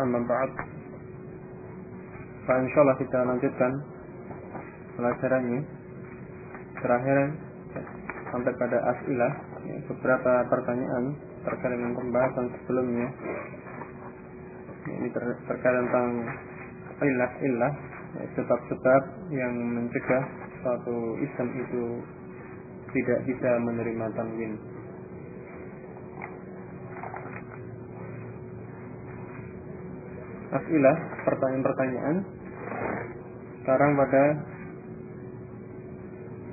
أما بعد فإنشاءالله kita lanjutkan pelajarannya terakhir sampai pada asilah ya, beberapa pertanyaan terkait dengan pembahasan sebelumnya ini ter terkait tentang ilah-ilah ya, sebab-sebab yang mencegah suatu isim itu tidak bisa menerima tanwin. Asilah, pertanyaan-pertanyaan sekarang pada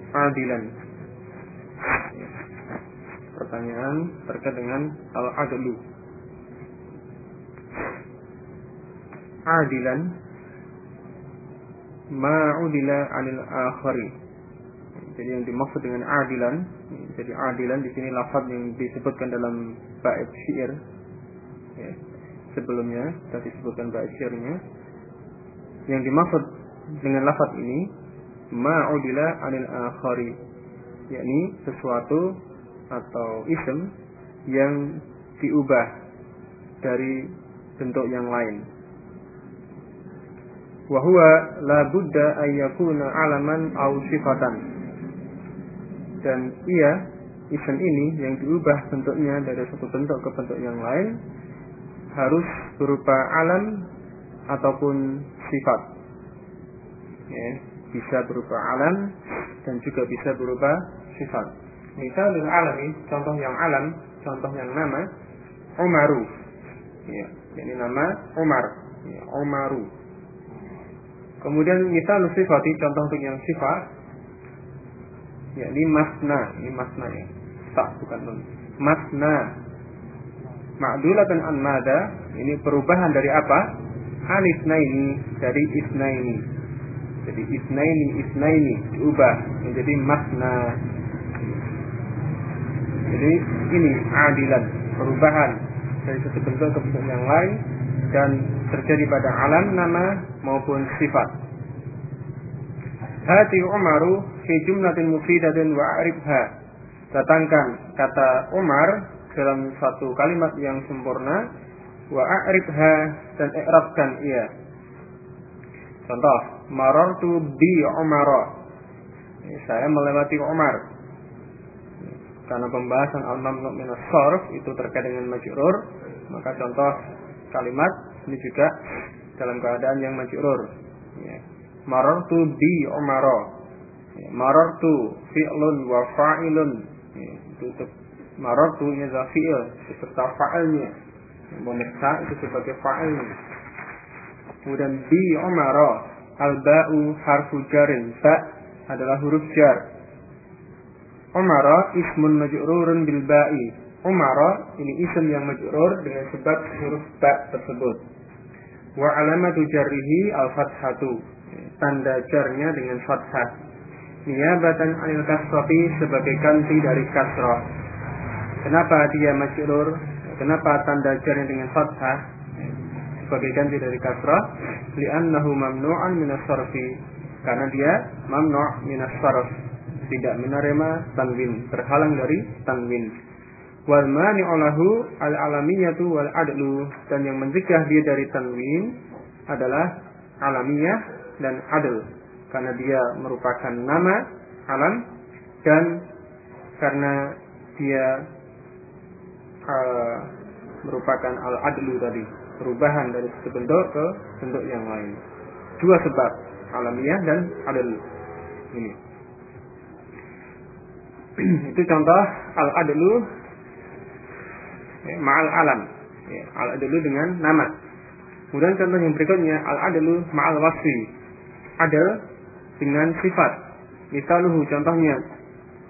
adilan. Pertanyaan terkait dengan al-adlu. Adilan ma'udila anil akhari. Jadi yang dimaksud dengan adilan, jadi adilan di sini lafaz yang disebutkan dalam bait syair. Ya sebelumnya tadi disebutkan bait syairnya. Yang dimaksud dengan lafaz ini ma'udila anil akhari yakni sesuatu atau isim yang diubah dari bentuk yang lain. Wahwa la budda ayyakuna alaman au sifatan. Dan ia isim ini yang diubah bentuknya dari satu bentuk ke bentuk yang lain harus berupa alam ataupun sifat. Ya, bisa berupa alam dan juga bisa berupa sifat. Misalnya alami, contoh yang alam, contoh yang nama, Umaru. Ya, ini nama Umar. Ya, Umaru. Kemudian misal sifati, contoh untuk yang sifat, ya ini masna, ini masna ya, tak bukan nun. Masna, ma'dulatan an mada ini perubahan dari apa? An isnaini dari isnaini. Jadi isnaini isnaini diubah menjadi makna. Jadi ini adilan perubahan dari satu bentuk ke bentuk yang lain dan terjadi pada alam nama maupun sifat. Hati Umaru fi jumlatin mufidatin wa arifha. Datangkan kata Umar dalam satu kalimat yang sempurna wa a'rifha dan i'rabkan ia. Contoh, marartu bi Umar. Saya melewati Umar. Karena pembahasan al-mamnu min sarf itu terkait dengan majrur, maka contoh kalimat ini juga dalam keadaan yang majrur. Ya. Marartu bi Umar. Ya. Marartu fi'lun wa fa'ilun. Ya. Itu Marartu ini fi'il beserta fa'ilnya. Memeriksa itu sebagai fa'il. Kemudian bi umara al-ba'u harfu jarin. Ba adalah huruf jar. Umara ismun maj'rurun bil ba'i. Umara ini isim yang maj'rur dengan sebab huruf ba tersebut. Wa alamatu jarrihi al-fathatu. Tanda jarnya dengan fathah. Niyabatan anil kasrati sebagai ganti dari kasrah Kenapa dia majrur? Kenapa tanda jarnya dengan fathah? Sebagai ganti dari kasrah, li'annahu mamnu'an min sarfi Karena dia mamnu' min sarf tidak menerima tanwin, terhalang dari tanwin. Wal mani'u lahu al-alamiyatu wal adlu dan yang mencegah dia dari tanwin adalah alamiyah dan adl karena dia merupakan nama alam dan karena dia uh, merupakan al-adlu tadi, perubahan dari satu bentuk ke bentuk yang lain. Dua sebab, alamiah dan adl. Ini. Itu contoh al-adlu ya, ma'al alam. Ya, al-adlu dengan nama. Kemudian contoh yang berikutnya al-adlu ma'al wasfi. Adl dengan sifat. Misaluhu contohnya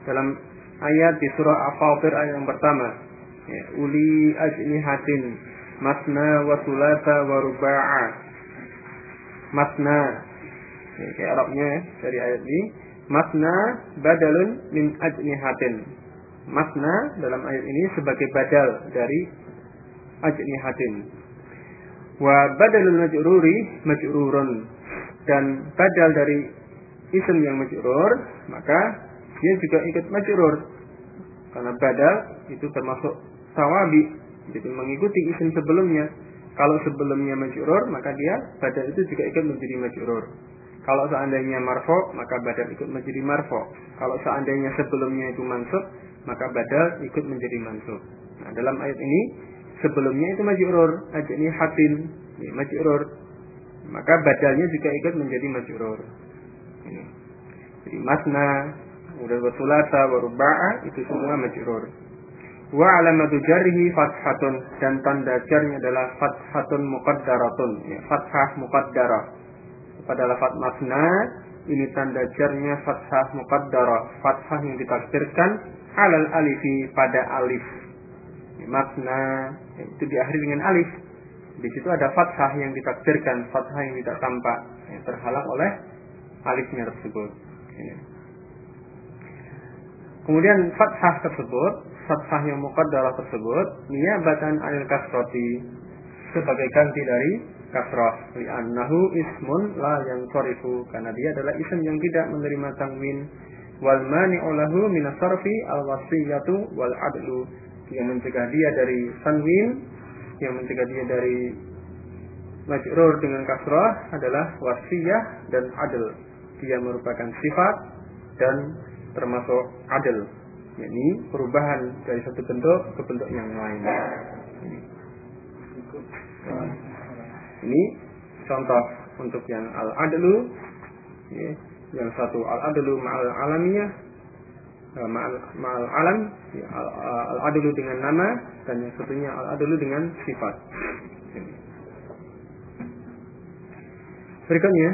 dalam ayat di surah Al-Fatir ayat yang pertama ya, uli ajnihatin masna wa sulata wa ruba'a. Masna ya, kayak Arabnya ya, dari ayat ini. Masna badalun min ajnihatin masna dalam ayat ini sebagai badal dari ajnihatin wa badalul majruri majrurun. Dan badal dari isim yang majrur maka dia juga ikut majrur. Karena badal itu termasuk sawabi jadi mengikuti isim sebelumnya. Kalau sebelumnya majrur maka dia badal itu juga ikut menjadi majrur. Kalau seandainya marfo maka badal ikut menjadi marfo kalau seandainya sebelumnya itu mansub maka badal ikut menjadi mansub. Nah dalam ayat ini sebelumnya itu majrur ajni hatin ya, majrur. Maka badalnya juga ikut menjadi majrur. Ini. Jadi masna udah wasulata waruba'a itu semua majrur wa alamatu jarhi fathatun. Dan tanda jarnya adalah fathatun muqaddaratun. Ya, fathah muqaddarah. Pada lafaz masna ini tanda jarnya fathah muqaddarah. Fathah yang ditakdirkan alal alifi pada alif. Ya, masna ya, itu diakhiri dengan alif. Di situ ada fathah yang ditakdirkan fathah yang tidak tampak yang terhalang oleh alifnya tersebut. Ya. Kemudian fathah tersebut, fathah yang muqaddarah tersebut, niyabatan anil kasrati sebagai ganti dari kasrah. Li'annahu ismun la yang sorifu. Karena dia adalah isim yang tidak menerima tanwin. Wal mani'u lahu al wasiyatu wal adlu. Yang mencegah dia dari tanwin, yang mencegah dia dari majrur dengan kasrah adalah wasiyah dan adl. Dia merupakan sifat dan termasuk adil yakni perubahan dari satu bentuk ke bentuk yang lain. Ini. Contoh untuk yang al adlu ya, yang satu al adlu ma'al alamiah eh, ma'al, alam. Ya, al, al adlu dengan nama dan yang satunya al adlu dengan sifat. Berikutnya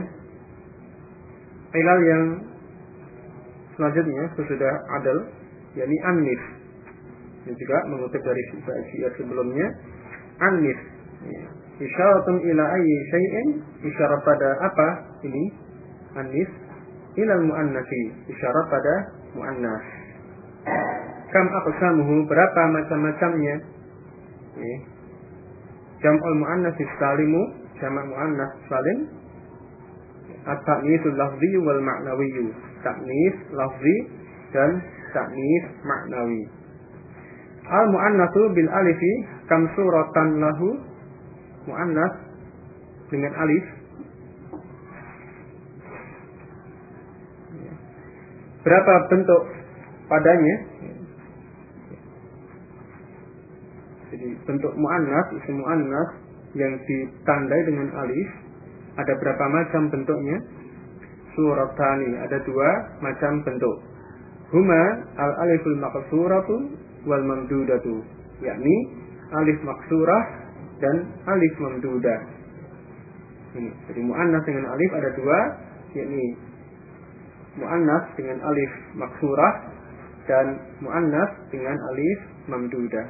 ilal yang Selanjutnya sesudah adal yakni anif. Ini juga mengutip dari syair sebelumnya anif. Ya. Isyaratun ila ayyi syai'in isyarat pada apa ini? Anif ilal muannasi isyarat pada muannas. Kam aqsamuhu berapa macam-macamnya? Ya. Jam'ul muannas salimu jamak muannas salim at-ta'nisul lafzi wal ma'nawi taknis lafzi dan taknis maknawi. Al muannatsu bil alifi kam suratan lahu. Muannas dengan alif. Berapa bentuk padanya? Jadi bentuk muannas isim muannas yang ditandai dengan alif. Ada berapa macam bentuknya? Suratani ada dua macam bentuk huma al aliful maksuratu wal mamdudatu yakni alif maksurah dan alif mamdudah. Ini jadi muannas dengan alif ada dua yakni muannas dengan alif maksurah dan muannas dengan alif mamdudah.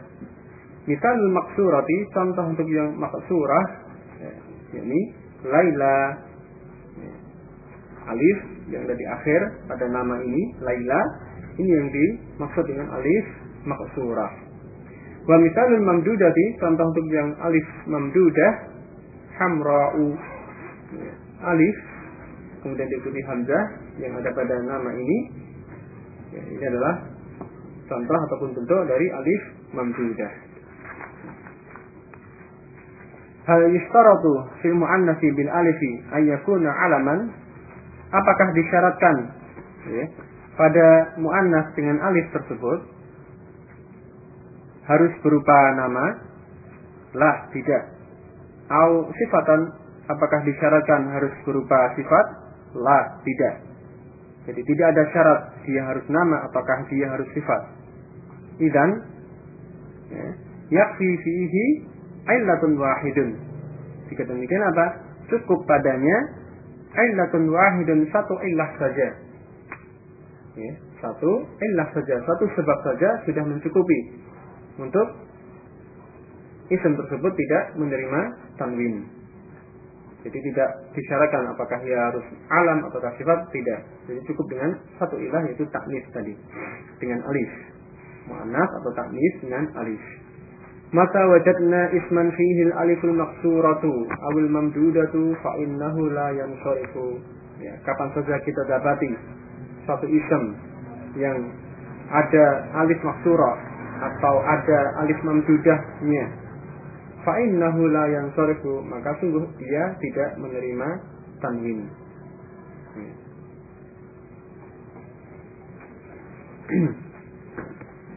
Misal maksurati contoh untuk yang maksurah ya, yakni Laila. Alif yang ada di akhir pada nama ini Laila ini yang dimaksud dengan alif maksurah wa misalul mamdudati contoh untuk yang alif mamdudah hamra'u. Alif kemudian diikuti hamzah yang ada pada nama ini. Ya, ini adalah contoh ataupun bentuk dari alif mamdudah. Hal yustaratu fil muannasi bil alifi ayyakuna alaman? Apakah disyaratkan? Ya, pada muannas dengan alif tersebut harus berupa nama? Lah, tidak. Au sifatan apakah disyaratkan harus berupa sifat? Lah, tidak. Jadi tidak ada syarat dia harus nama apakah dia harus sifat. Idan ya, yakfi fihi ailatun wahidun. Jika demikian apa? Cukup padanya illatun wahidun satu illah saja. Ya, satu illah saja, satu sebab saja sudah mencukupi untuk isim tersebut tidak menerima tanwin. Jadi tidak disyaratkan apakah ia harus alam atau sifat, tidak. Jadi cukup dengan satu ilah yaitu taknis tadi dengan alif. Mu'annas atau taknis dengan alif. Mata wajadna isman fihi aliful maksuratu awil mamdudatu fa innahu la yansarifu. Ya, kapan saja kita dapati satu ism yang ada alif maksura atau ada alif mamdudahnya fa innahu la yansarifu maka sungguh dia tidak menerima tanwin.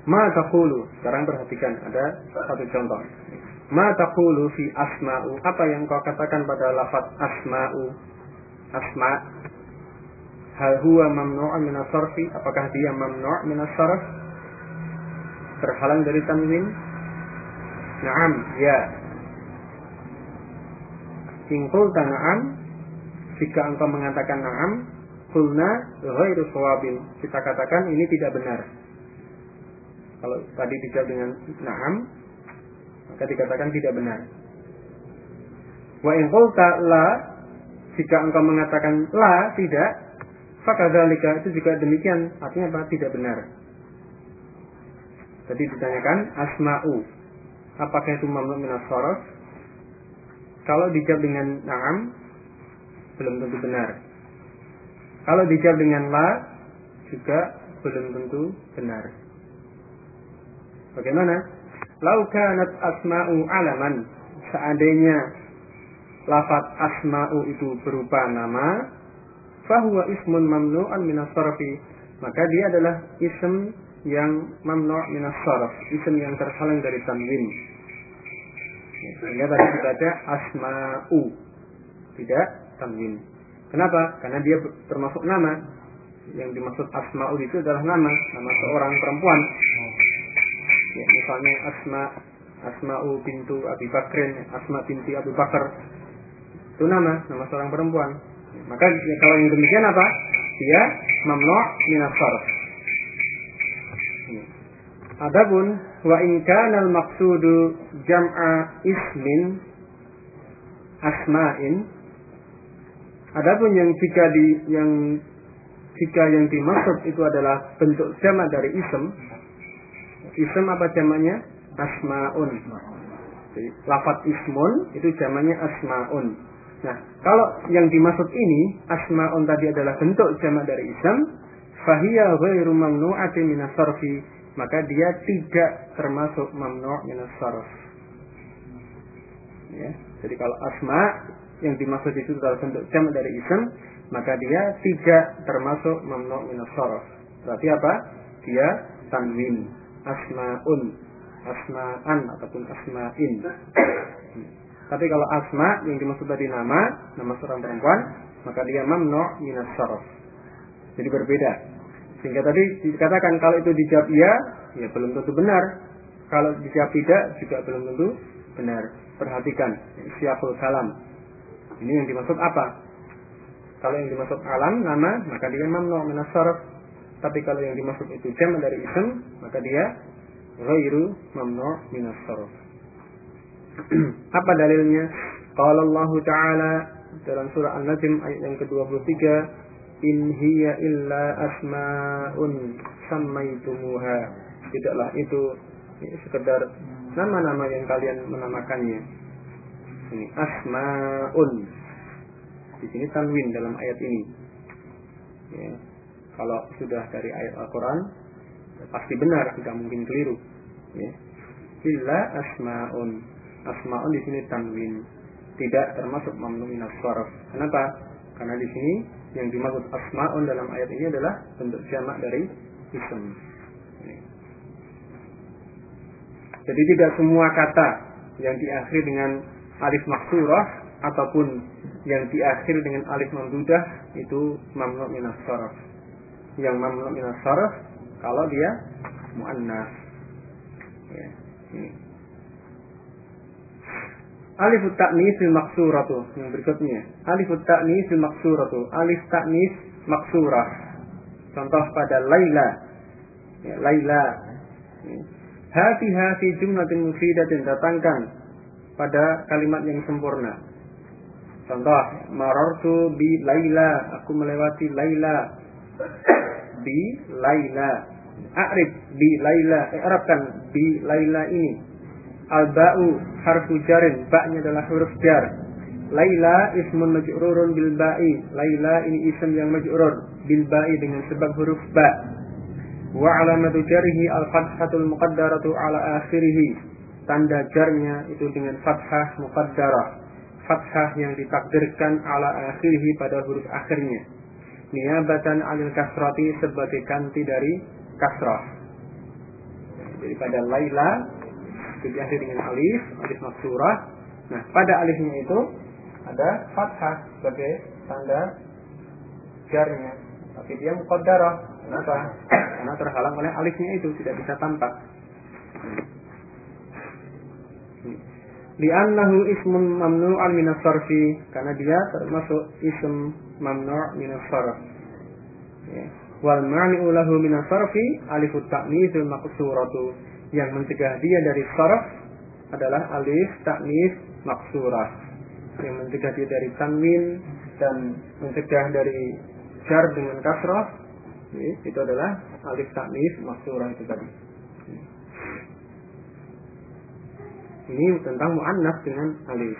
Ma taqulu. Sekarang perhatikan ada satu contoh. Ma taqulu fi asma'u. Apa yang kau katakan pada lafaz asma'u? Asma. Hal huwa mamnu'un min sarfi Apakah dia mamnu' min sarf Terhalang dari tanwin? Naam, ya. In qulta na'am, jika engkau mengatakan na'am, kulna ghairu sawabin. Kita katakan ini tidak benar. Kalau tadi dijawab dengan na'am, maka dikatakan tidak benar. Wa in qulta la, jika engkau mengatakan la, tidak, fakadzalika itu juga demikian, artinya apa? Tidak benar. Tadi ditanyakan asma'u. Apakah itu mamnu min Kalau dijawab dengan na'am, belum tentu benar. Kalau dijawab dengan la, juga belum tentu benar. Bagaimana? Lau kanat asma'u alaman. Seandainya lafat asma'u itu berupa nama, fahuwa ismun mamnu'an minas sarfi. Maka dia adalah ism yang mamnu' minas sarf, ism yang terhalang dari tanwin. Sehingga tadi dibaca asma'u, tidak tanwin. Kenapa? Karena dia termasuk nama. Yang dimaksud asma'u itu adalah nama, nama seorang perempuan ya, misalnya Asma Asma'u pintu Abi Bakrin Asma binti Abu Bakar itu nama nama seorang perempuan maka kalau yang demikian apa dia mamnu minas sarf Adapun wa in kana al maqsudu jam'a ismin asma'in Adapun yang jika di yang jika yang dimaksud itu adalah bentuk jamak dari ism Ism apa jamaknya? Asmaun. Lafat ismun itu jamaknya asmaun. Nah, kalau yang dimaksud ini asmaun tadi adalah bentuk jamak dari ism, fahiya ghairu mamnu'atin min sarfi maka dia tidak termasuk mamnu' min sarf. Ya, jadi kalau asma yang dimaksud itu adalah bentuk jamak dari ism, maka dia tidak termasuk mamnu' min sarf. Berarti apa? Dia tanwin asmaun asma'an ataupun asma'in tapi kalau asma yang dimaksud tadi nama nama seorang perempuan maka dia mamnu minas sarf jadi berbeda. Sehingga tadi dikatakan kalau itu dijawab iya ya belum tentu benar. Kalau dijawab tidak juga belum tentu benar. Perhatikan siapul salam ini yang dimaksud apa? Kalau yang dimaksud alam nama maka dia mamnu minas sarf tapi kalau yang dimaksud itu jam dari ism, maka dia ghairu mamnu' min sarf Apa dalilnya? Qala Allah Ta'ala dalam surah An-Najm ayat yang ke-23, "In hiya illa asma'un sammaitumuha." Tidaklah itu ya, sekedar nama-nama yang kalian menamakannya. Ini asma'un. Di sini tanwin dalam ayat ini. Ya, kalau sudah dari ayat Al-Quran pasti benar tidak mungkin keliru ya. illa asmaun asmaun di sini tanwin tidak termasuk mamnu minas kenapa karena di sini yang dimaksud asmaun dalam ayat ini adalah bentuk jamak dari ya. jadi tidak semua kata yang diakhiri dengan alif maksurah ataupun yang diakhiri dengan alif mamdudah itu mamnu minas yang mamnu min sarf kalau dia muannas. Ya, ini. Alif ta'nisil maksuratu yang berikutnya. Alif ta'nisil maksuratu. Alif ta'nis maksurah. Contoh pada Laila. Ya, Laila. Ya. Hati hati jumlatin mufidatin datangkan pada kalimat yang sempurna. Contoh, marartu bi Laila, aku melewati Laila. Bi Laila. A'rif bi Laila, i'rabkan bi Laila ini. Al-ba'u harfu jarin, ba'nya adalah huruf jar. Laila ismun maj'rurun bil ba'i. Laila ini isim yang maj'rur bil ba'i dengan sebab huruf ba. Wa alamatu jarihi al-fathatul muqaddaratu ala akhirih. Tanda jarnya itu dengan fathah muqaddarah. Fathah yang ditakdirkan ala akhirih pada huruf akhirnya. Niabatan alil kasrati sebagai ganti dari kasrah. Jadi pada Laila diakhiri dengan alif, alif maksurah. Nah, pada alifnya itu ada fathah sebagai tanda jarnya. Tapi dia muqaddarah. Kenapa? Karena terhalang oleh alifnya itu tidak bisa tampak. Li'annahu ismun mamnu'an minas sarfi karena dia termasuk ism mamnu' minas sarf. Ya. Wal mani'u lahu minas sarfi alifut ta'nisul maqsuratu yang mencegah dia dari sarf adalah alif ta'nis maksurah. Yang mencegah dia dari tanwin dan mencegah dari jar dengan kasrah itu adalah alif taknis maksurah itu tadi. Ini tentang mu'annas dengan alif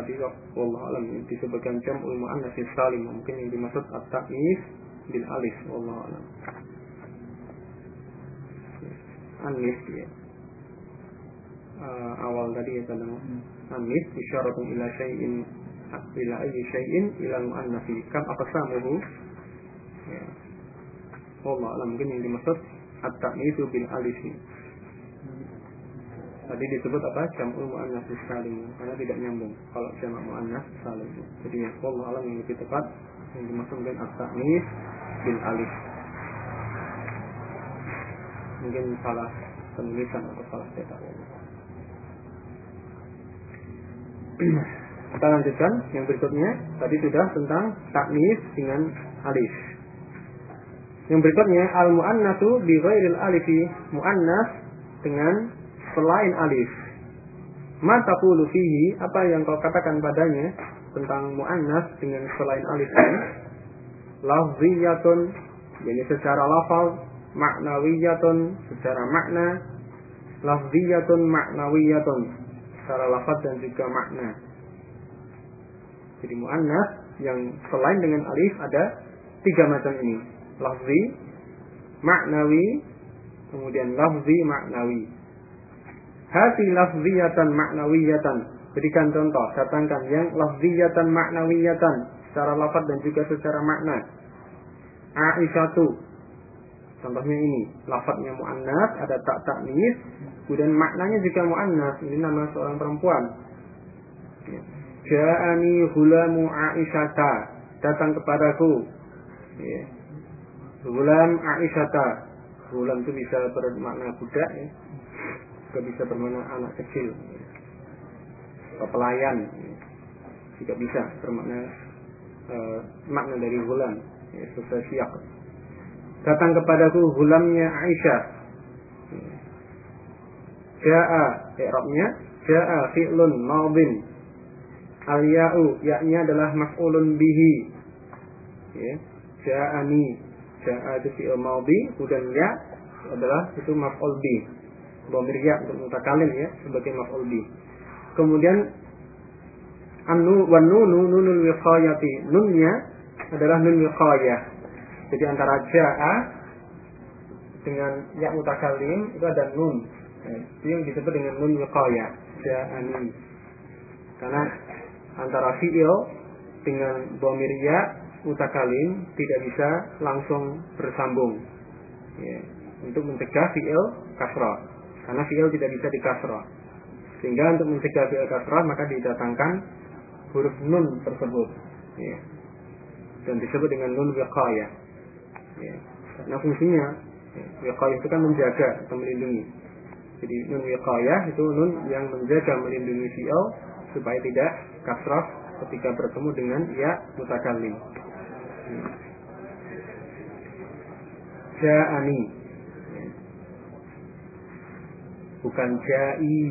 tadi wallahu alam disebutkan jam'ul muannas salim mungkin yang dimaksud at-ta'nis bil alif wallahu alam. Anis ya. Uh, awal tadi ya tentang anis isyaratun ila syai'in ila ayyi syai'in ila muannasi kam aqsamuhu ya. Wallahu alam mungkin yang dimaksud at-ta'nisu bil alif Tadi disebut apa? Jam'ul mu'annas salim karena tidak nyambung kalau jamak mu'annas salim. Jadi ya Allah alam yang lebih tepat yang dimaksud dengan at-ta'nis bil alif. Mungkin salah penulisan atau salah cetak. Kita lanjutkan yang berikutnya. Tadi sudah tentang taknis dengan alif. Yang berikutnya al muannatu bi ghairil alifi muannas dengan selain alif. Mata taqulu fihi? Apa yang kau katakan padanya tentang muannas dengan selain alif ini? Lafziyatun, jadi secara lafal, maknawiyatun secara makna, lafziyatun maknawiyatun secara lafaz dan juga makna. Jadi muannas yang selain dengan alif ada tiga macam ini. Lafzi, maknawi, kemudian lafzi maknawi. Hati lafziyatan maknawiyatan. Berikan contoh, datangkan yang lafziyatan maknawiyatan secara lafaz dan juga secara makna. Aisyatu. Contohnya ini, lafadznya muannas, ada tak taknis, kemudian maknanya juga muannas. Ini nama seorang perempuan. Ja'ani hulamu Aisyata. Datang kepadaku. Ya. Hulam Aisyata. Hulam itu bisa bermakna budak ya juga bisa bermakna anak kecil. Atau pelayan. Juga bisa bermakna e, makna dari bulan ya, sesuai siap datang kepadaku hulamnya Aisyah. Ja'a i'rabnya Ja'a fi'lun madin. Al-ya'u yaknya adalah maf'ulun bihi. Ya. Ja'ani. Ja'a itu fi'il madhi kemudian ya adalah itu maf'ul bihi dhamir ya untuk mutakalim ya sebagai maf'ul bi. Kemudian anu wan nunu nunul wiqayati. Nunnya adalah nun wiqayah. Jadi antara ja'a dengan ya mutakalim itu ada nun. Itu yang disebut dengan nun wiqayah. Ja'ani. Karena antara fi'il dengan dhamir ya mutakalim tidak bisa langsung bersambung. Ya, untuk mencegah fi'il kasrah. Karena fi'il tidak bisa dikasrah. Sehingga untuk mencegah fi'il kasrah maka didatangkan huruf nun tersebut. Ya. Dan disebut dengan nun wiqayah. Ya. Karena fungsinya ya, wiqayah itu kan menjaga atau melindungi. Jadi nun wiqayah itu nun yang menjaga melindungi fi'il supaya tidak kasrah ketika bertemu dengan ya mutakallim. Ja'ani bukan ja'i.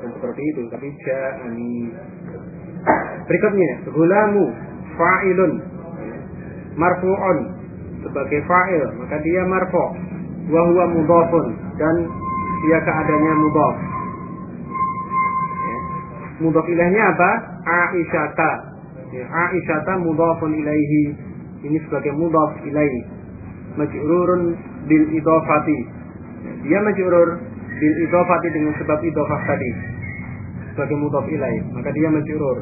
Dan seperti itu tapi ja'ani. Berikutnya gulamu fa'ilun. Marfu'un. Sebagai fa'il maka dia marfu' wa huwa mudhafun. Dan dia keadaannya mudhaf. Mudhaf ilahnya apa? Aisyata ya, Aisyata mudhafun ilaihi. Ini sebagai mudhaf ilaihi. Majrurun bil idhafati. Dia majrur bil idhafati dengan sebab idhafah tadi. Sebagai mudhaf ilaihi maka dia majrur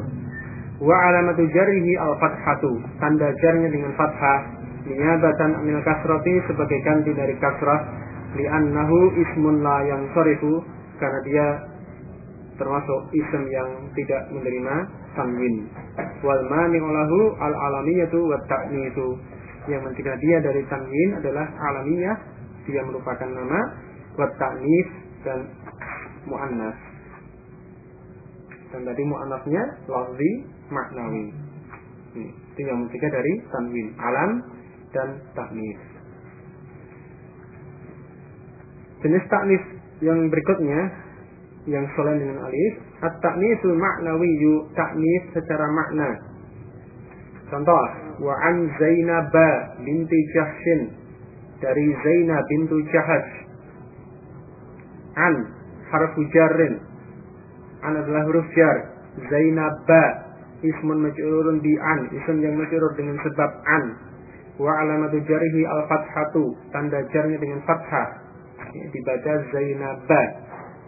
wa alamatu jarrihi al fathatu tanda jarnya dengan fathah. Niyabatan anil kasrati sebagai ganti dari kasrah. Li'annahu ismun la yang sorifu karena dia termasuk ism yang tidak menerima tanwin. Wal mani'u lahu al alamiyatu wa ta'nisu yang mencegah dia dari tanwin adalah alamiyah. Dia merupakan nama. Wa ta'nis dan muannas. Dan tadi muannasnya lafzi maknawi. Ini itu yang mencegah dari tanwin alam dan ta'nis jenis ta'nis yang berikutnya yang selain dengan alif at-ta'nisul ma'nawiyu ta'nis secara makna. Contoh wa an Zainab binti Jahshin dari Zainab bintu Jahash an harfu jarrin an adalah huruf jar Zainab ismun majrurun bi an ism yang majrur dengan sebab an wa alamatu jarihi al fathatu tanda jarnya dengan fathah dibaca Zainab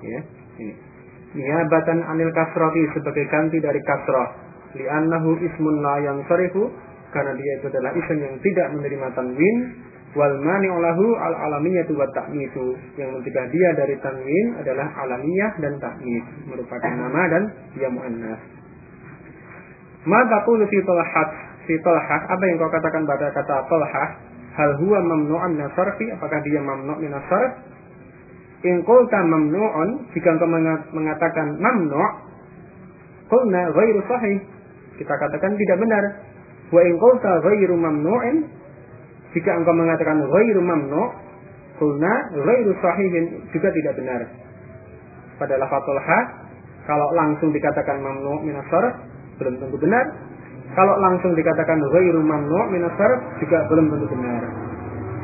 ya ini. Niabatan anil kasrati sebagai ganti dari kasrah. Li'annahu ismun la yang sarifu. Karena dia itu adalah isim yang tidak menerima tanwin. Wal mani'ulahu al alamiyatu wa ta'nisu. Yang mencegah dia dari tanwin adalah alamiyah dan ta'nis. Merupakan nama dan dia mu'annas. Ma taqulu fi talhat fi talhah apa yang kau katakan pada kata talhah hal huwa mamnu'an min apakah dia mamnu' min In qulta mamnu'un, jika engkau mengatakan mamnu', qulna ghairu sahih. Kita katakan tidak benar. Wa in qulta ghairu mamnu'in, jika engkau mengatakan ghairu mamnu', qulna ghairu sahihin juga tidak benar. Pada lafadzul ha, kalau langsung dikatakan mamnu' min belum tentu benar. Kalau langsung dikatakan ghairu mamnu' min juga belum tentu benar.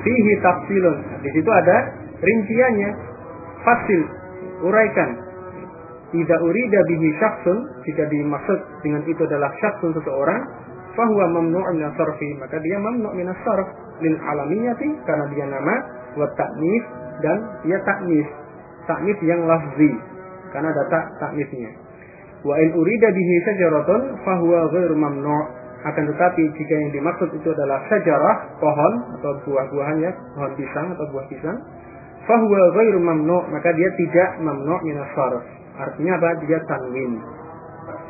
Fihi tafsilun. Di situ ada rinciannya fasil uraikan tidak urida bihi syakhsun jika dimaksud dengan itu adalah syakhsun seseorang fahuwa mamnu'un min sarfi. Maka dia mamnu' min sarf. Lil alamiyati. Karena dia nama. Wa ta'nis dan dia ta'nis ta'nis yang lafzi. Karena ada tak ta'nisnya wa in urida bihi syajaratun fahuwa ghairu mamnu' akan tetapi jika yang dimaksud itu adalah syajarah pohon atau buah-buahannya pohon pisang atau buah pisang fahuwa ghairu mamnu. Maka dia tidak mamnu min sarf. Artinya apa? Dia tanwin.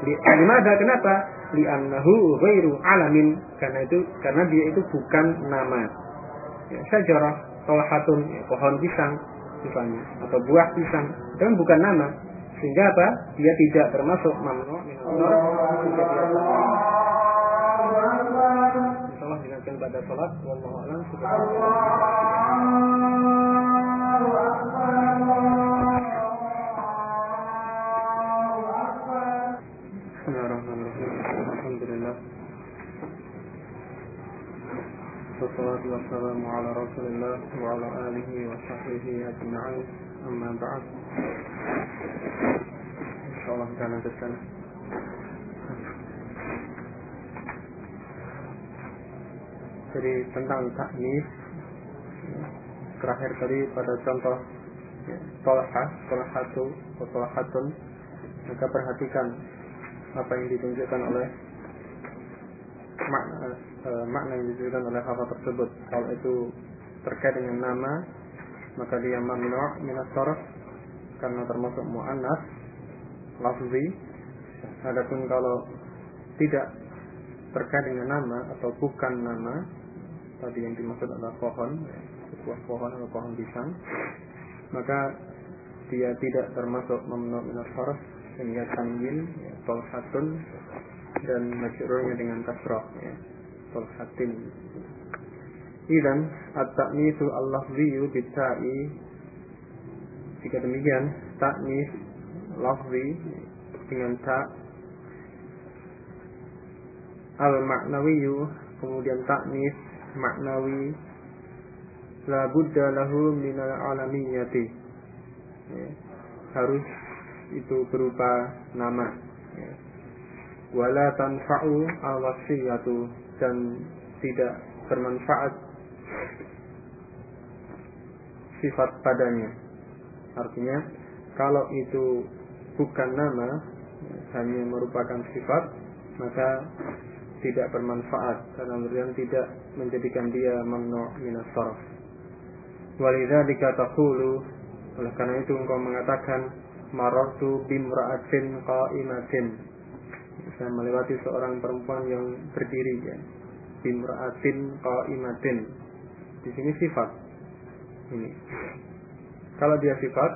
Ada kenapa li'annahu ghairu alamin. Karena itu karena dia itu bukan nama. Ya, sajarah hatun ya, pohon pisang misalnya atau buah pisang. Itu kan bukan nama. Sehingga apa? Dia tidak termasuk mamnu jika dia Insyaallah pada salat. Wallahu a'lam والصلاة والسلام على رسول الله وعلى آله وصحبه أجمعين أما بعد إن شاء الله kita lanjutkan jadi tentang taknis terakhir tadi pada contoh ya, tolha, tolhatu, atau tolhatun maka perhatikan apa yang ditunjukkan oleh makna, e, makna yang ditunjukkan oleh hal tersebut kalau itu terkait dengan nama maka dia mamnu' minas karena termasuk mu'annas lafzi adapun kalau tidak terkait dengan nama atau bukan nama tadi yang dimaksud adalah pohon sebuah pohon atau pohon pisang maka dia tidak termasuk mamnu' minas sehingga tanwin ya, tolhatun dan majrurnya dengan kasrah ya. Tolhatin. Idan at-ta'nisu al-lafziyu bitta'i jika demikian taknis lafzi dengan ta al-ma'nawiyu kemudian taknis maknawi la budda lahu minal alamiyati ya. harus itu berupa nama ya. wala tanfa'u al-wasiyatu dan tidak bermanfaat sifat padanya artinya kalau itu bukan nama hanya merupakan sifat maka tidak bermanfaat karena kemudian tidak menjadikan dia mamnu minas sarf. Walidzalika oleh karena itu engkau mengatakan marartu bimra'atin qa'imatin. Saya melewati seorang perempuan yang berdiri ya. Bimra'atin qa'imatin. Di sini sifat. Ini. Kalau dia sifat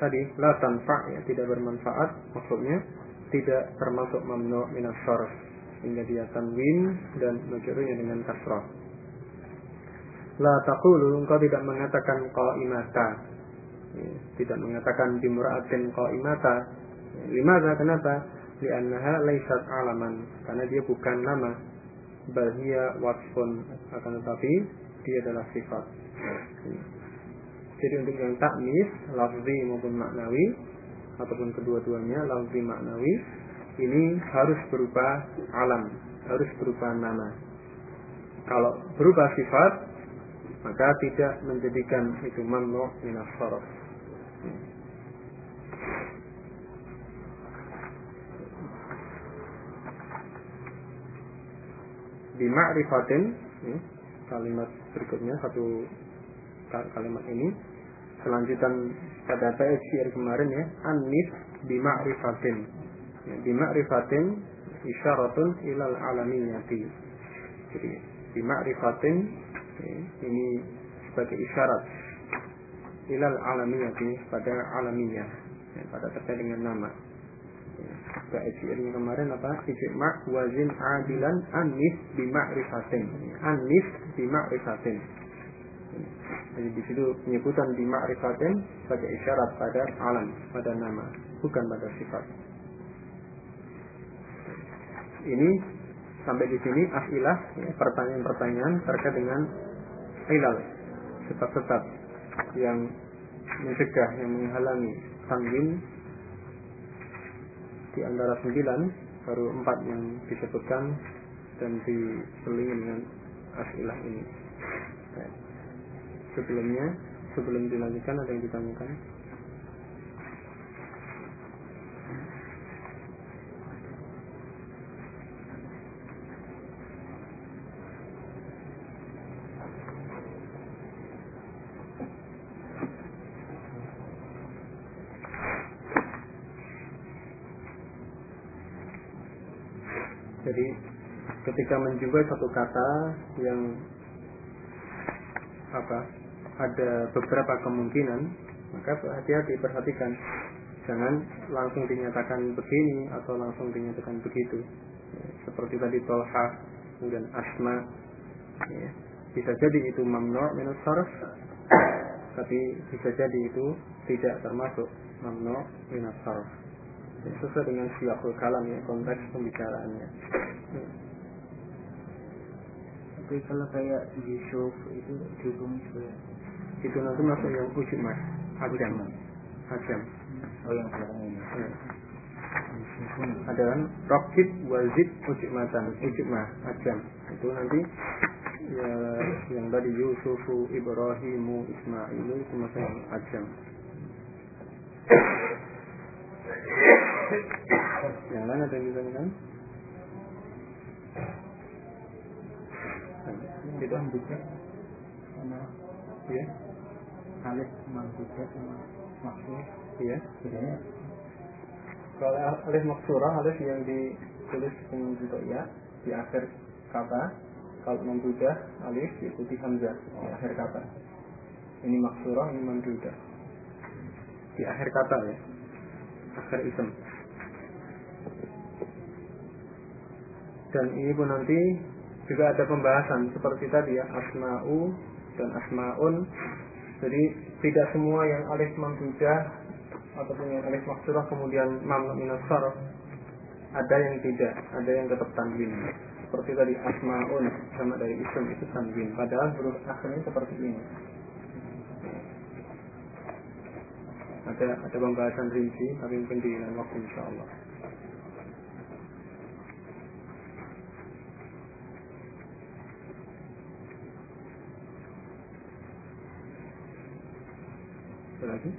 tadi la tanfa ya tidak bermanfaat maksudnya tidak termasuk mamnu minas sehingga dia tanwin dan majrurnya dengan kasrah. La taqulu engkau tidak mengatakan qaimata. Ya, tidak mengatakan bimra'atin qaimata. Ya, limaza kenapa? Li'annaha laysat alaman. Karena dia bukan nama. Bal hiya wasfun. Akan tetapi dia adalah sifat. Jadi untuk yang takmis, lafzi maupun maknawi ataupun kedua-duanya lafzi maknawi ini harus berupa alam, harus berupa nama. Kalau berupa sifat, maka tidak menjadikan itu mamnu minas sarf. Di ma'rifatin, ya, kalimat berikutnya satu kalimat ini. Selanjutan pada PSCR kemarin ya anis di ma'rifatin. Ya, bima'rifatin isyaratun ilal alamiyati. Jadi bima'rifatin ya, ini sebagai isyarat. Ilal alamiyati pada alamiyah ya, pada terkait dengan nama ya, ini kemarin apa? Ijma wazin adilan anis bima'rifatin anis bima'rifatin jadi di situ penyebutan bima'rifatin sebagai isyarat pada alam pada nama bukan pada sifat. Ini sampai di sini asilah ya, pertanyaan-pertanyaan terkait dengan ilal sebab-sebab yang mencegah yang menghalangi tanwin di antara sembilan baru empat yang disebutkan dan diselingi dengan asilah ini. Sebelumnya, sebelum dilanjutkan ada yang ditanyakan? Jadi ketika menjumpai satu kata yang apa ada beberapa kemungkinan maka hati-hati perhatikan. Jangan langsung dinyatakan begini atau langsung dinyatakan begitu. Seperti tadi tolha kemudian asma. Ya. bisa jadi itu mamnu minus sarf tapi bisa jadi itu tidak termasuk mamnu minus sarf. Sesuai dengan siapul kalam ya konteks pembicaraannya tapi kalau kayak Yusuf itu dihukumi sebagai itu nanti masuk yang ujung mas. Hajam hajam oh yang sekarang ini. Ya. ada kan? Rokit wazid ujuk matan ujuk mah hajam itu nanti ya yang tadi Yusufu Ibrahimu Ismailu itu masuk yang hajam yang mana ada yang? Kita membuka sama Iya. alif membuka sama maksud Iya. bedanya Kalau alif maksurah, alif yang ditulis dengan bentuk ya di akhir kata. Kalau membudah, alif diikuti hamzah di akhir kata. Ini maksurah, ini membudah. Di akhir kata ya. Akhir isim. dan ini pun nanti juga ada pembahasan seperti tadi ya asma'u dan asma'un. Jadi tidak semua yang alif mamdudah ataupun yang alif maksurah kemudian mamnu minas ada yang tidak ada yang tetap tanwin. Seperti tadi asmaun sama dari isim itu tanwin. Padahal huruf akhirnya seperti ini. Ada ada pembahasan rinci tapi mungkin di lain waktu insyaallah lagi?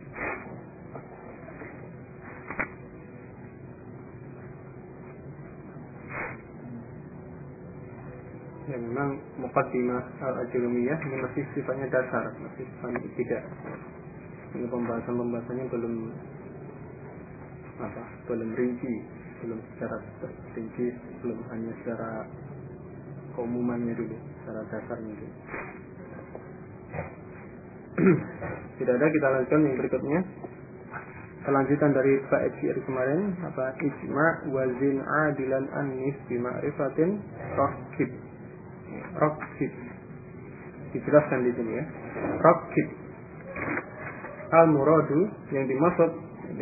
ya memang mukaddimah al-ajrumiyah ini masih sifatnya dasar masih sifatnya tidak ini pembahasan-pembahasannya belum apa belum rinci belum secara rinci belum hanya secara keumumannya dulu secara dasarnya dulu tidak ada kita lanjutkan yang berikutnya. Kelanjutan dari Pak Ejir kemarin apa? Ijma wazin adilan anis bima'rifatin rohkib rokkib dijelaskan di sini ya. Rokkib al muradu yang dimaksud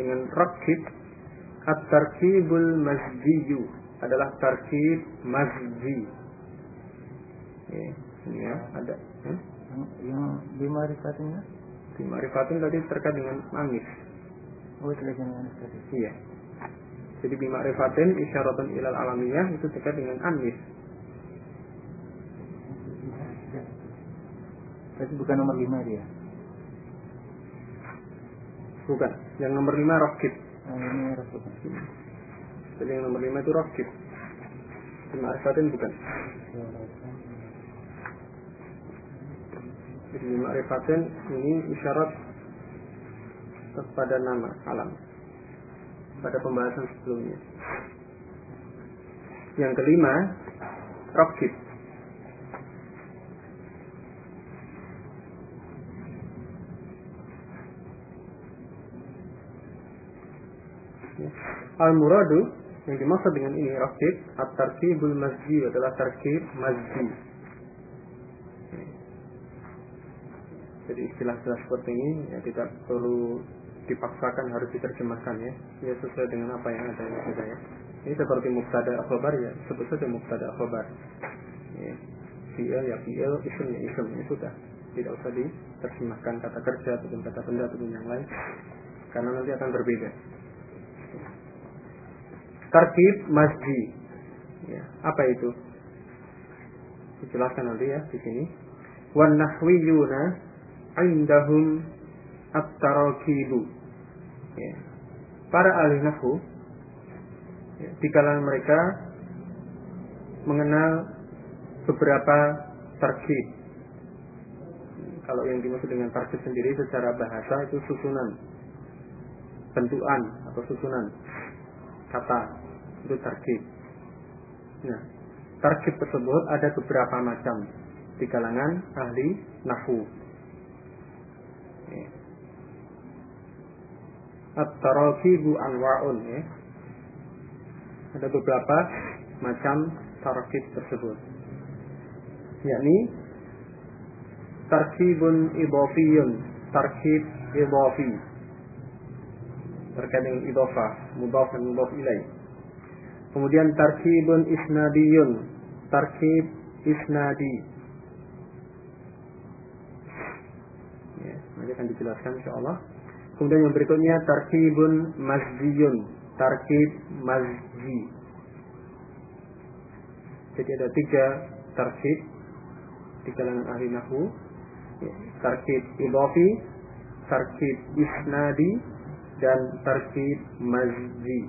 dengan rokkib at tarkibul mazdiyu adalah tarkib mazdi ya, ini ya ada ya? Yang lima rifatnya lima rifatin tadi terkait dengan manis oh itu lagi manis tadi iya jadi bima rifatin isyaratun ilal alamiyah itu terkait dengan anis Berarti bukan nomor lima dia. Bukan. Yang nomor lima Rokib. Oh, ini Rokib. Jadi yang nomor lima itu Rokib. Lima Arifatin bukan. Jadi lima Arifatin ini isyarat kepada nama alam pada pembahasan sebelumnya. Yang kelima, Rokib. Al-muradu yang dimaksud dengan ini rakib at-tarkibul masjid adalah tarkib masjid. Jadi istilah-istilah seperti ini ya tidak perlu dipaksakan harus diterjemahkan ya. Ya sesuai dengan apa yang ada yang sudah ya. Ini seperti mubtada khobar ya, sebut saja mubtada khobar. Ya. Fi'il ya fi'il, isim ya isim, ya sudah. Tidak usah diterjemahkan kata kerja ataupun kata benda ataupun yang lain karena nanti akan berbeda tarkib masjid. Ya, apa itu? Dijelaskan nanti ya di sini. Wan nahwiyuna indahum at-tarakibu. Ya. Para ahli nahwu ya, di kalangan mereka mengenal beberapa tarkib. Kalau yang dimaksud dengan tarkib sendiri secara bahasa itu susunan, bentukan atau susunan kata itu tarkib. Nah, tarkib tersebut ada beberapa macam di kalangan ahli nahu. Ya. At-tarakibu anwa'un ya. Ada beberapa macam tarkib tersebut. Yakni tarkibun idhafiyun, tarkib idhafi. Terkait dengan idhafah, mudhaf dan mudhaf ilaih Kemudian tarkibun isnadiyun. Tarkib isnadi. Ya, nanti akan dijelaskan insyaallah. Kemudian yang berikutnya tarkibun mazdiyun. Tarkib mazdi. Jadi ada tiga tarkib di kalangan ahli nahu. Ya, tarkib idofi, tarkib isnadi, dan tarkib mazdi.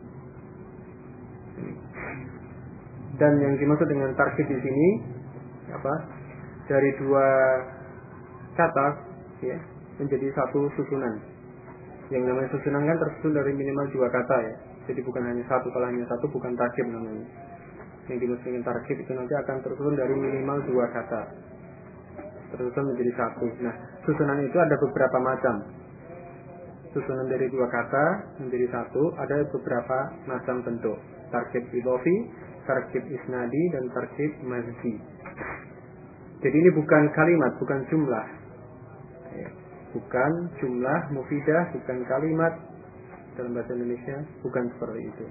Dan yang dimaksud dengan tarkib di sini apa? Dari dua kata ya menjadi satu susunan. Yang namanya susunan kan tersusun dari minimal dua kata ya. Jadi bukan hanya satu, kalau hanya satu bukan tarkib namanya. Yang dimaksud dengan tarkib itu nanti akan tersusun dari minimal dua kata. Tersusun menjadi satu. Nah, susunan itu ada beberapa macam. Susunan dari dua kata menjadi satu ada beberapa macam bentuk tarkib idofi, tarkib isnadi dan tarkib mazdi. Jadi ini bukan kalimat, bukan jumlah. Bukan jumlah mufidah, bukan kalimat dalam bahasa Indonesia, bukan seperti itu.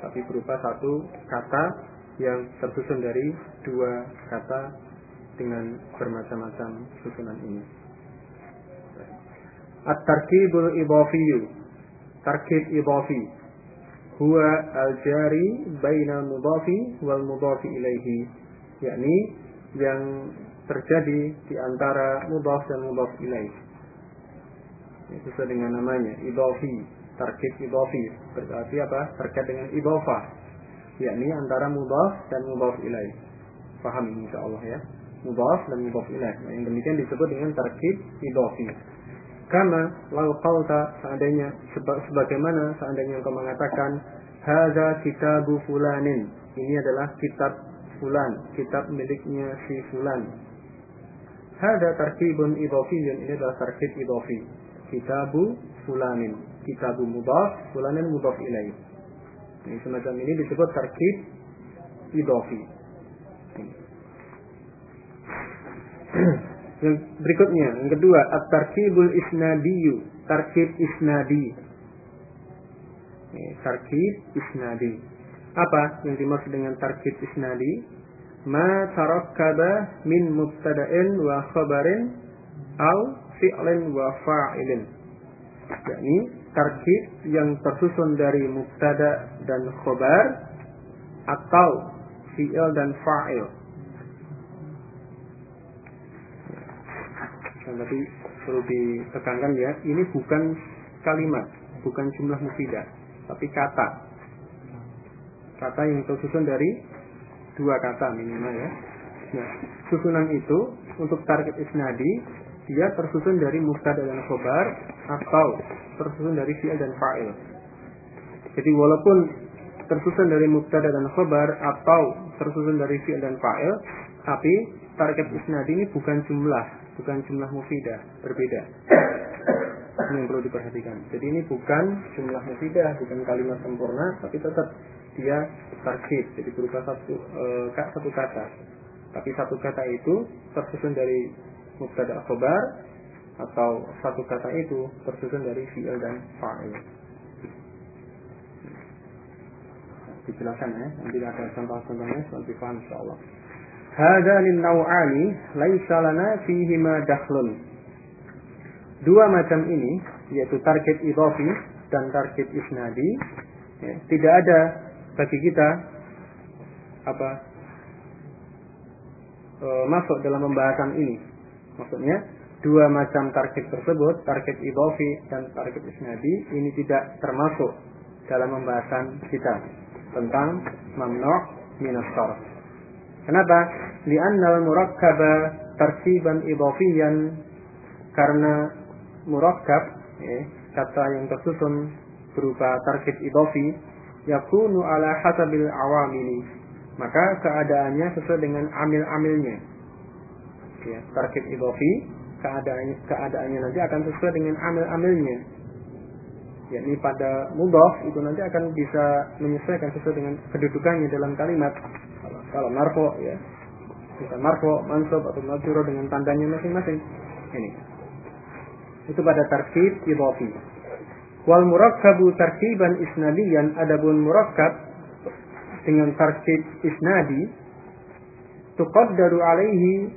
Tapi berupa satu kata yang tersusun dari dua kata dengan bermacam-macam susunan ini. At-tarkibul idhafiyyu. Tarkib idhafi. Huwa al-jari baina mudhafi wal mudhafi ilaihi. Yakni yang terjadi di antara mudhaf dan mudhaf ilaih. Sesuai dengan namanya, idhafi, tarkib idhafi. Berarti apa? Terkait dengan idhafah. Yakni antara mudhaf dan mudhaf ilaih. Paham insyaallah ya. Mudhaf dan mudhaf ilaih. Nah, yang demikian disebut dengan tarkib idhafi. Kama lau qawta seandainya seba, sebagaimana seandainya engkau mengatakan hadza kitabu fulanin. Ini adalah kitab fulan, kitab miliknya si fulan. Hada tarkibun idhafiyun ini adalah tarkib idhafi. Kitabu fulanin, kitabu mudhaf, fulanin mudhaf ilaih. Ini semacam ini disebut tarkib idhafi. Yang berikutnya, yang kedua, at-tarkibul isnadiyu, tarkib isnadi. Tarkib isnadi. Apa yang dimaksud dengan tarkib isnadi? Ma tarakkaba min mubtada'in wa khabarin au fi'lin wa fa'ilin. Yakni tarkib yang tersusun dari mubtada dan khabar atau fi'il dan fa'il Dan tadi perlu ditekankan ya, ini bukan kalimat, bukan jumlah mufidah, tapi kata. Kata yang tersusun dari dua kata minimal ya. Nah, susunan itu untuk target isnadi dia tersusun dari mubtada dan khobar atau tersusun dari fi'il dan fa'il. Jadi walaupun tersusun dari mubtada dan khobar atau tersusun dari fi'il dan fa'il, tapi target isnadi ini bukan jumlah, bukan jumlah mufidah, berbeda. Ini yang perlu diperhatikan. Jadi ini bukan jumlah mufidah, bukan kalimat sempurna, tapi tetap dia tarkib. Jadi berupa satu e, satu kata. Tapi satu kata itu tersusun dari mubtada khobar atau satu kata itu tersusun dari fi'il dan fa'il. Dijelaskan ya, nanti ada contoh-contohnya, nanti paham insyaallah. Hadzanil naw'ani laisa lana fihima dakhlun. Dua macam ini yaitu target idhafi dan target isnadi ya, tidak ada bagi kita apa e, masuk dalam pembahasan ini. Maksudnya dua macam target tersebut, target idhafi dan target isnadi ini tidak termasuk dalam pembahasan kita tentang mamnu' minas Kenapa? Lianna al-murakkaba tartiban idafiyan karena murakkab ya, kata yang tersusun berupa tarkib idafi yakunu ala hasabil awamili maka keadaannya sesuai dengan amil-amilnya ya, tarkib idafi keadaannya, keadaannya nanti akan sesuai dengan amil-amilnya yakni pada mudhaf itu nanti akan bisa menyesuaikan sesuai dengan kedudukannya dalam kalimat kalau marfo ya bisa marfo, mansub atau majrur dengan tandanya masing-masing. Ini. Itu pada tarkib idhafi. Wal murakkabu tarkiban isnadiyan adabun murakkab dengan tarkib isnadi tuqaddaru alaihi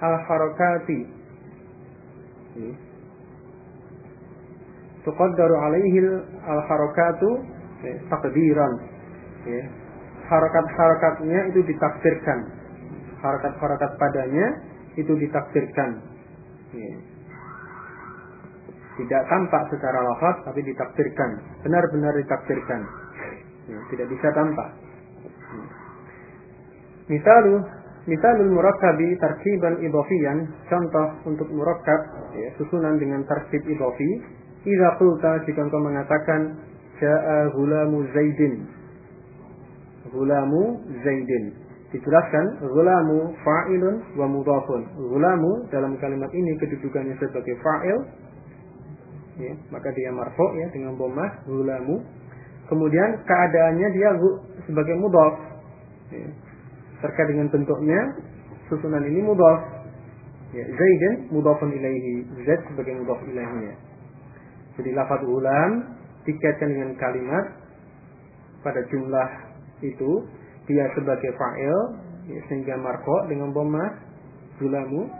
al harakati. Tuqaddaru alaihi al harakatu takdiran. Ya harakat-harakatnya itu ditakdirkan. Harakat-harakat padanya itu ditakdirkan. Tidak tampak secara lafaz tapi ditakdirkan. Benar-benar ditakdirkan. Ya, tidak bisa tampak. Misalu Misalul murakkabi tarkiban idofian Contoh untuk murakkab ya, Susunan dengan tarkib idofi Iza kulta jika engkau mengatakan Ja'a gulamu zaidin Gulamu Zaidin. Dijelaskan gulamu fa'ilun wa mudhafun. Gulamu dalam kalimat ini kedudukannya sebagai fa'il. Ya, maka dia marfu ya dengan dhammah gulamu. kemudian keadaannya dia sebagai mudhof. Ya. Terkait dengan bentuknya, susunan ini mudhof. Ya, Zaidin mudhofun ilaihi. Zaid sebagai mudhof ilaihinya. Jadi lafaz ulam dikaitkan dengan kalimat pada jumlah itu dia sebagai fa'il ya, sehingga marko dengan bomah gulamu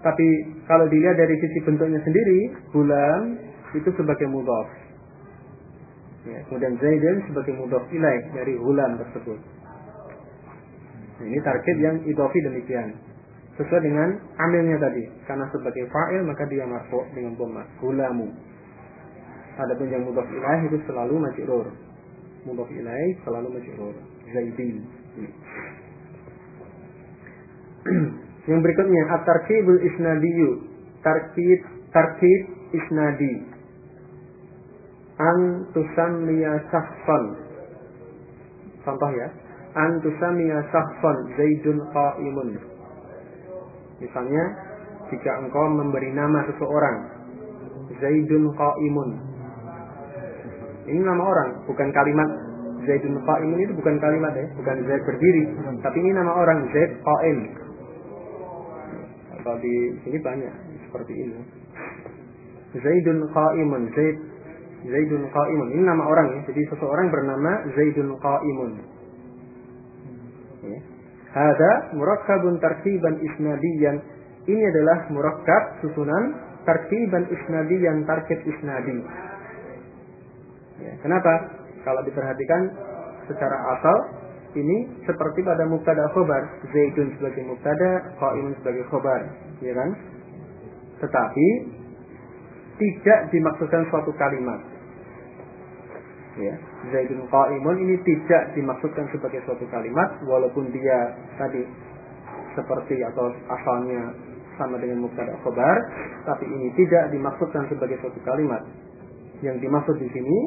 tapi kalau dilihat dari sisi bentuknya sendiri gulam itu sebagai mudhaf ya, kemudian zaidin sebagai mudhaf ilaih dari gulam tersebut ini target yang idofi demikian sesuai dengan amilnya tadi karena sebagai fa'il maka dia marko dengan bomah gulamu Adapun yang mudhaf ilaih itu selalu majrur. Mudhaf ilaih selalu majrur. Zaidin. yang berikutnya at-tarkibul isnadiyu. Tarkib tarkib isnadi. An tusammiya sahfan. Contoh ya. An tusammiya sahfan Zaidun qaimun. Misalnya jika engkau memberi nama seseorang Zaidun qaimun ini nama orang, bukan kalimat Zaidun Qaim ini bukan kalimat ya, bukan Zaid berdiri, tapi ini nama orang Zaid Qaim. Atau di sini banyak seperti ini. Zaidun Qaimun, Zaid Zaidun Qaimun. Ini nama orang ya. Jadi seseorang bernama Zaidun Qaimun. Ya. Hada murakkabun tarkiban isnadiyan. Ini adalah murakkab susunan tarkiban isnadiyan tarkib isnadi. Ya, kenapa? Kalau diperhatikan secara asal ini seperti pada mubtada khobar, Zaidun sebagai mubtada, Qaimun sebagai khobar, ya kan? Tetapi tidak dimaksudkan suatu kalimat. Ya, Zaidun Qaimun ini tidak dimaksudkan sebagai suatu kalimat walaupun dia tadi seperti atau asalnya sama dengan mubtada khobar, tapi ini tidak dimaksudkan sebagai suatu kalimat. Yang dimaksud di sini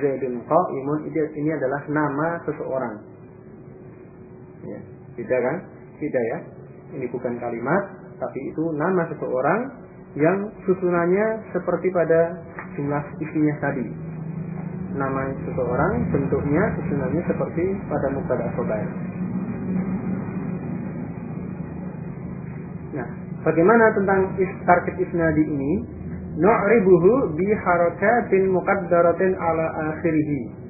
Zaidun Qaimun ini adalah nama seseorang. Ya, tidak kan? Tidak ya. Ini bukan kalimat, tapi itu nama seseorang yang susunannya seperti pada jumlah isinya tadi. Nama seseorang bentuknya susunannya seperti pada mubtada khobar. Nah, bagaimana tentang target isnadi ini? nu'ribuhu bi harakatin muqaddaratin ala akhirih.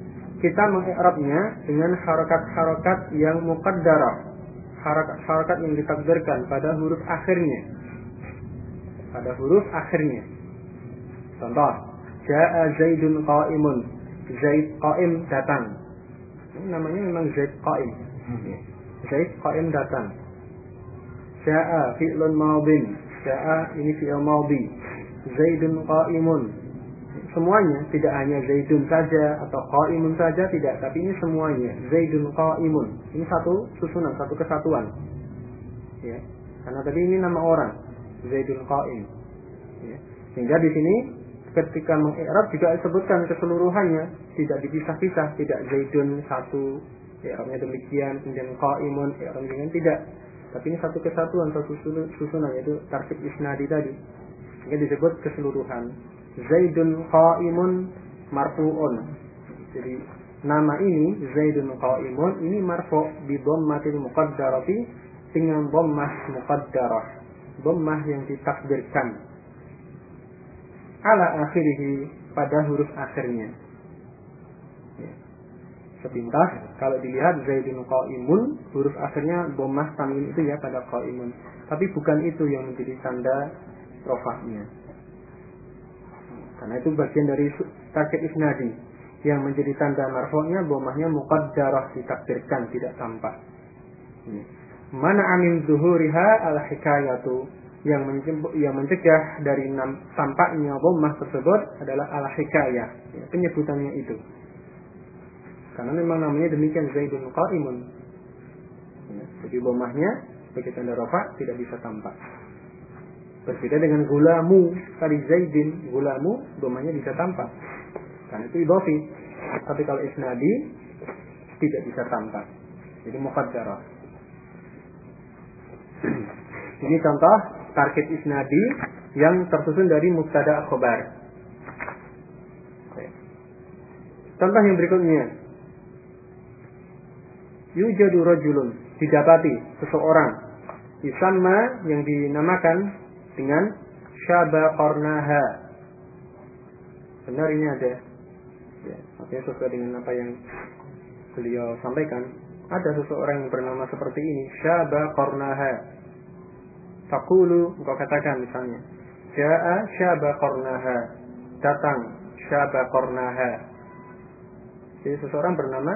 Kita mengi'rabnya dengan harakat-harakat yang muqaddarah. Harakat-harakat yang ditakdirkan pada huruf akhirnya. Pada huruf akhirnya. Contoh, Ja'a Zaidun qa'imun. Zaid qa'im datang. Ini namanya memang Zaid qa'im. Zaid qa'im datang. Ja'a fi'lun maudin. Ja'a ini fi'il maudi Zaidun qaimun. Semuanya tidak hanya Zaidun saja atau qaimun saja tidak, tapi ini semuanya Zaidun qaimun. Ini satu susunan, satu kesatuan. Ya. Karena tadi ini nama orang, Zaidun qaim. Ya. Sehingga di sini ketika mengikrab juga disebutkan keseluruhannya, tidak dipisah-pisah, tidak Zaidun satu i'rabnya demikian, kemudian qaimun i'rabnya demikian tidak. Tapi ini satu kesatuan, satu susunan, yaitu tarkib isnadi tadi ini disebut keseluruhan. Zaidun qaimun marfu'un. Jadi nama ini Zaidun qaimun ini marfu bi dhammatil muqaddarati dengan dhammah muqaddarah. Dhammah yang ditakdirkan. Ala akhirih pada huruf akhirnya. Ya. Sepintas kalau dilihat Zaidun qaimun huruf akhirnya dhammah tanwin itu ya pada qaimun. Tapi bukan itu yang menjadi tanda rofahnya. Karena itu bagian dari target isnadi yang menjadi tanda marfoknya bomahnya muqaddarah ditakdirkan tidak tampak. Mana amin zuhuriha al hikayatu yang yang mencegah dari tampaknya bomah tersebut adalah al hikayah ya, penyebutannya itu. Karena memang namanya demikian Zaidun Qaimun. Ya, jadi bomahnya sebagai tanda rofa tidak bisa tampak. Berbeda dengan gulamu tadi Zaidin, gulamu domanya bisa tampak. Karena itu idofi. Tapi kalau isnadi tidak bisa tampak. Jadi muqaddarah. Ini contoh target isnadi yang tersusun dari mubtada khobar. Contoh yang berikutnya. Yujadu rajulun. Didapati seseorang. Isamma yang dinamakan dengan Syaba Qarnaha. Benar ini ada. Ya, artinya sesuai dengan apa yang beliau sampaikan. Ada seseorang yang bernama seperti ini. Syaba Qarnaha. Fakulu, engkau katakan misalnya. Ja'a Syaba Qarnaha. Datang Syaba Qarnaha. Jadi seseorang bernama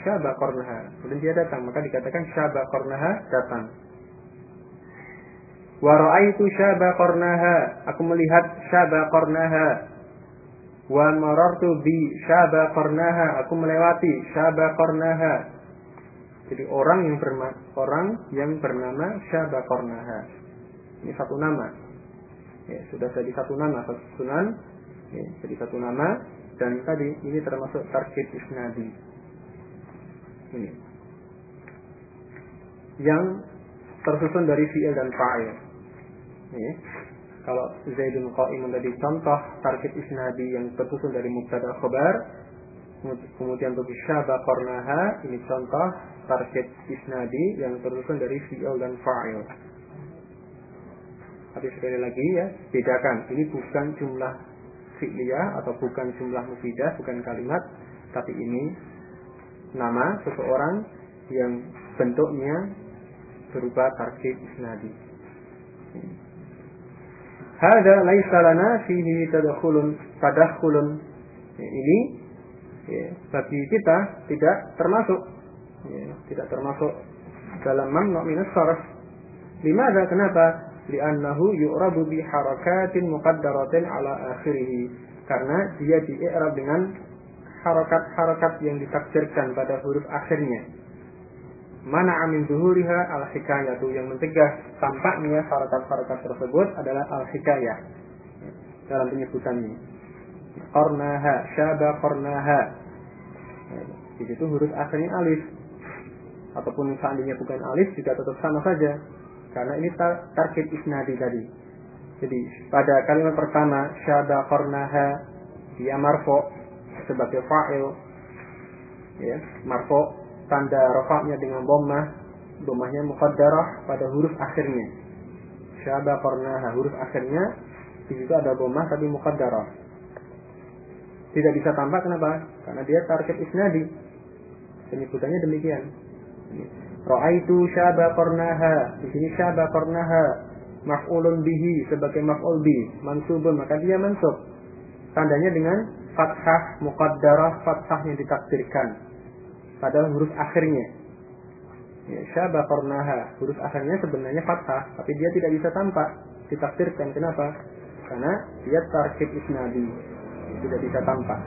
Syaba Qarnaha. Kemudian dia datang, maka dikatakan Syaba Qarnaha datang. Wa ra'aitu Syaba Qarnaha. Aku melihat Syaba Qarnaha. Wa marartu bi Syaba Qarnaha. Aku melewati Syaba Qarnaha. Jadi orang yang bernama orang yang bernama Syaba Qarnaha. Ini satu nama. Ya, sudah jadi satu nama, satu sunan. Ya, jadi satu nama dan tadi ini termasuk tarkib isnadi. Ini. Yang tersusun dari fi'il dan fa'il. Ini. Kalau Zaidun Qa'im menjadi contoh tarkib isnadi yang tersusun dari mubtada khabar, kemudian untuk syaba qarnaha ini contoh tarkib isnadi yang tersusun dari fi'il dan fa'il. Tapi sekali lagi ya, bedakan. Ini bukan jumlah fi'liyah atau bukan jumlah mufidah, bukan kalimat, tapi ini nama seseorang yang bentuknya berupa tarkib isnadi. Hada laisa lana fihi tadakhulun tadakhulun. Ya, ini ya, bagi kita tidak termasuk ya, tidak termasuk dalam mamnu min as-sarf. Limada kenapa? li'annahu yu'rabu bi harakatin muqaddaratin ala akhirih karena dia di dengan harakat-harakat yang ditakdirkan pada huruf akhirnya mana amin zuhuriha al hikayatu yang mencegah tampaknya harakat-harakat tersebut adalah al hikayah dalam penyebutannya. Qarnaha syaba qarnaha. Di situ huruf akhirnya alif. Ataupun seandainya bukan alif juga tetap sama saja. Karena ini tar tarkib isnadi tadi. Jadi pada kalimat pertama syada qarnaha dia marfo sebagai fa'il. Ya, marfo tanda rafa'nya dengan dhammah, dhammahnya muqaddarah pada huruf akhirnya. Syada qarnaha huruf akhirnya di situ ada dhammah tapi muqaddarah. Tidak bisa tampak kenapa? Karena dia tarkib isnadi. Penyebutannya demikian. Ra'aitu syaba qarnaha. Di sini syaba qarnaha maf'ulun bihi sebagai maf'ul bi, mansubun maka dia mansub. Tandanya dengan fathah muqaddarah fathah yang ditakdirkan pada huruf akhirnya. Ya, syaba qarnaha, huruf akhirnya sebenarnya fathah, tapi dia tidak bisa tampak ditakdirkan. Kenapa? Karena dia tarkib isnadi. Tidak bisa tampak.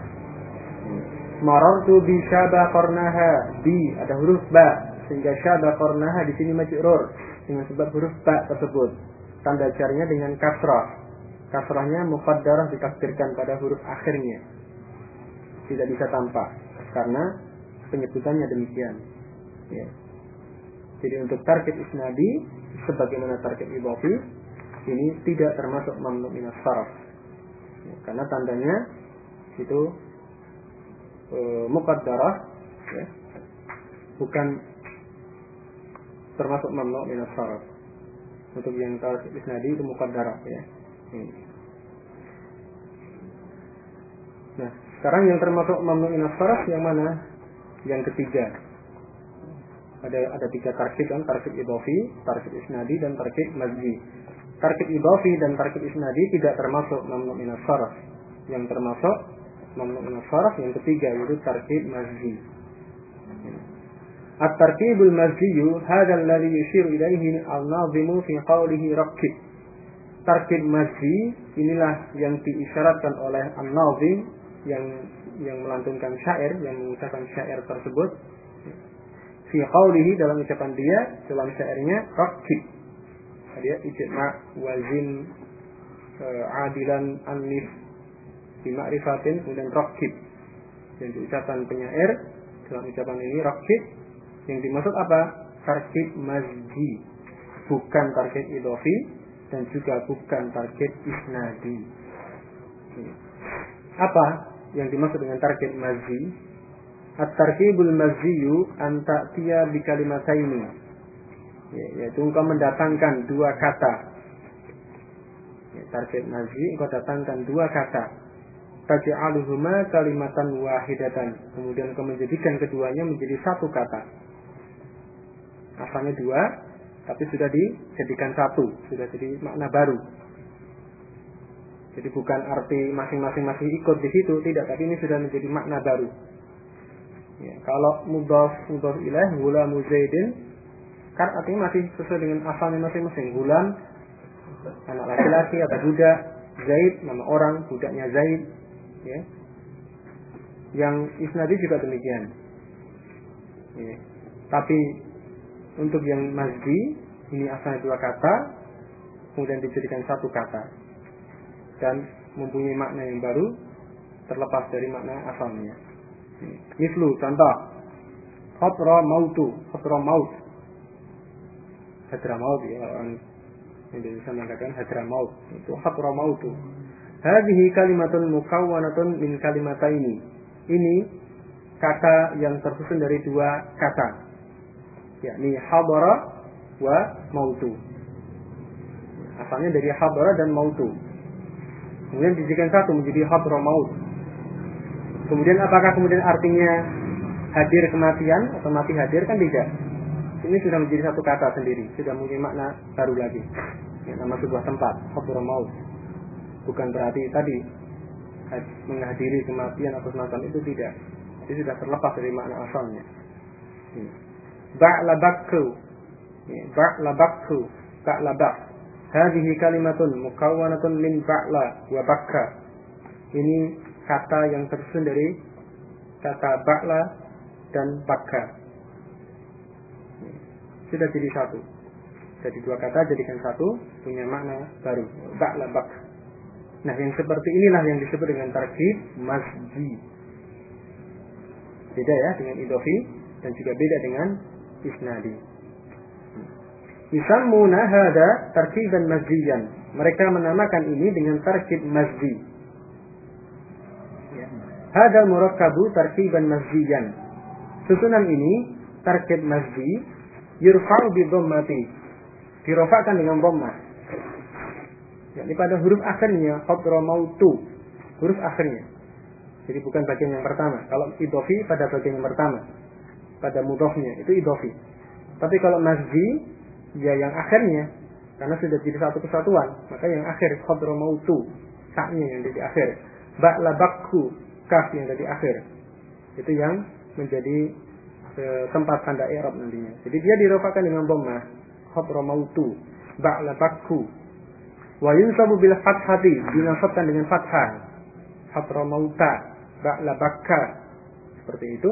Marartu bi syaba qarnaha, bi ada huruf ba sehingga syada kornaha di sini majrur dengan sebab huruf ba tersebut. Tanda jarinya dengan kasrah. Kasrahnya muqaddarah ditakdirkan pada huruf akhirnya. Tidak bisa tampak karena penyebutannya demikian. Ya. Jadi untuk target isnadi sebagaimana target ibafi ini tidak termasuk mamnu minas saraf. Ya, karena tandanya itu e, muqaddarah ya, bukan termasuk mamnu min syarat. Untuk yang tarif isnadi itu muqaddarah ya. Ini. Nah, sekarang yang termasuk mamnu min syarat yang mana? Yang ketiga. Ada ada tiga tarkib kan, tarkib idofi, tarkib isnadi dan tarkib mazji. Tarkib idofi dan tarkib isnadi tidak termasuk mamnu min syarat. Yang termasuk mamnu min syarat yang ketiga yaitu tarkib mazji. التركيب المزجي هذا الذي يشير إليه الناظم في قوله ركب Tarkib mazhi inilah yang diisyaratkan oleh An-Nazim yang yang melantunkan syair, yang mengucapkan syair tersebut. Fi qawlihi dalam ucapan dia, dalam syairnya rakib. Dia ijma wazin uh, adilan anif bima'rifatin kemudian rakib. Yang diucapkan penyair dalam ucapan ini rakib yang dimaksud apa? Tarkib mazji. Bukan tarkib idofi dan juga bukan tarkib isnadi. Apa yang dimaksud dengan tarkib mazzi at-tarkibul mazziyu an ta'tiya bi kalimataini. Ya, yaitu engkau mendatangkan dua kata. Ya, tarkib mazzi engkau datangkan dua kata. Taj'aluhuma kalimatan wahidatan. Kemudian engkau menjadikan keduanya menjadi satu kata. Asalnya dua tapi sudah dijadikan satu. Sudah jadi makna baru jadi bukan arti masing-masing masih ikut di situ, tidak. Tapi ini sudah menjadi makna baru. Ya, kalau mudaf mudaf ilaih gula muzaidin kan artinya masih sesuai dengan asalnya masing-masing. Gulam anak laki-laki atau budak, Zaid nama orang, budaknya Zaid. Ya. Yang isnadi juga demikian. Ya. Tapi untuk yang masjid ini asalnya dua kata, kemudian dijadikan satu kata dan mempunyai makna yang baru terlepas dari makna asalnya. Mislu contoh khatra mautu, khatra maut. Hadra maut ya orang Indonesia mengatakan hadra maut. Itu khatra mautu. Hadhihi kalimatun mukawwanatun min kalimataini. Ini kata yang tersusun dari dua kata. Yakni hadara wa mautu. Asalnya dari hadara dan mautu. Kemudian dijadikan satu menjadi hadra maut. Kemudian apakah kemudian artinya hadir kematian atau mati hadir kan tidak. Ini sudah menjadi satu kata sendiri, sudah mempunyai makna baru lagi. Yang nama sebuah tempat, hadra maut. Bukan berarti tadi menghadiri kematian atau semacam itu tidak. Itu sudah terlepas dari makna asalnya. Ba'la bakku. Ba'la bakku. Hadhihi kalimatun mukawwanatun min ba'la wa bakka. Ini kata yang tersusun dari kata ba'la dan bakka. Sudah jadi satu. Jadi dua kata jadikan satu punya makna baru. Ba'la bakka. Nah, yang seperti inilah yang disebut dengan tarkib masjid. Beda ya dengan idofi dan juga beda dengan isnadi. Yusammuna hada tarkiban masjidan. Mereka menamakan ini dengan tarkib masjid. Ya. Hada murakkabu tarkiban masjidan. Susunan ini tarkib masjid yurfa'u bi dhammati. Dirofakkan dengan dhammah. Jadi pada huruf akhirnya qadra mautu. Huruf akhirnya. Jadi bukan bagian yang pertama. Kalau idofi pada bagian yang pertama. Pada mudofnya itu idofi. Tapi kalau masjid ya yang akhirnya karena sudah jadi satu kesatuan maka yang akhir khadra mautu saknya yang jadi akhir. Ba'la bakku kaf yang jadi akhir. Itu yang menjadi e, tempat tanda i'rab nantinya. Jadi dia dirofakan dengan dhammah khadra mautu ba'la bakku. Wa yunsabu bil fathati dinasabkan dengan fathah. Khadra mauta ba'la bakka. Seperti itu.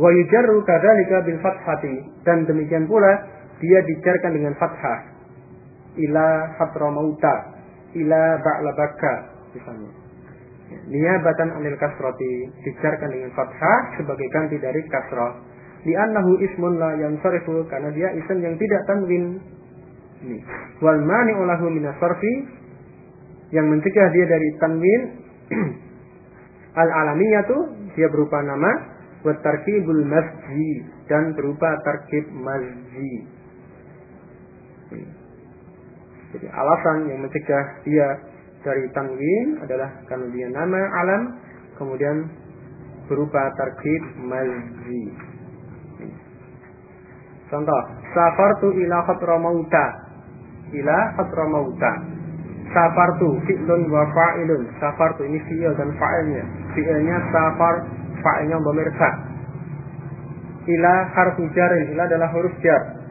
Wa yujarru kadzalika bil fathati dan demikian pula dia dijarkan dengan fathah. Ila mauta. Ila ba'labaka misalnya. Ya, niyabatan anil kasrati dijarkan dengan fathah sebagai ganti dari kasrah. Li'annahu ismun la yansarifu karena dia isim yang tidak tanwin. Ini. Wal mani lahu minasarfi yang mencegah dia dari tanwin. Al alamiyatu dia berupa nama. Wa tarkibul masjid dan berupa tarkib jadi alasan yang mencegah dia dari tanwin adalah karena dia nama alam kemudian berupa tarkib mazzi. Contoh, safartu ila khatra mauta. Ila khatra mauta. Safartu fi'lun wa fa'ilun. Safartu ini fi'il dan fa'ilnya. Fi'ilnya safar, fa'ilnya dhamir Ila harfu jarin. Ila adalah huruf jar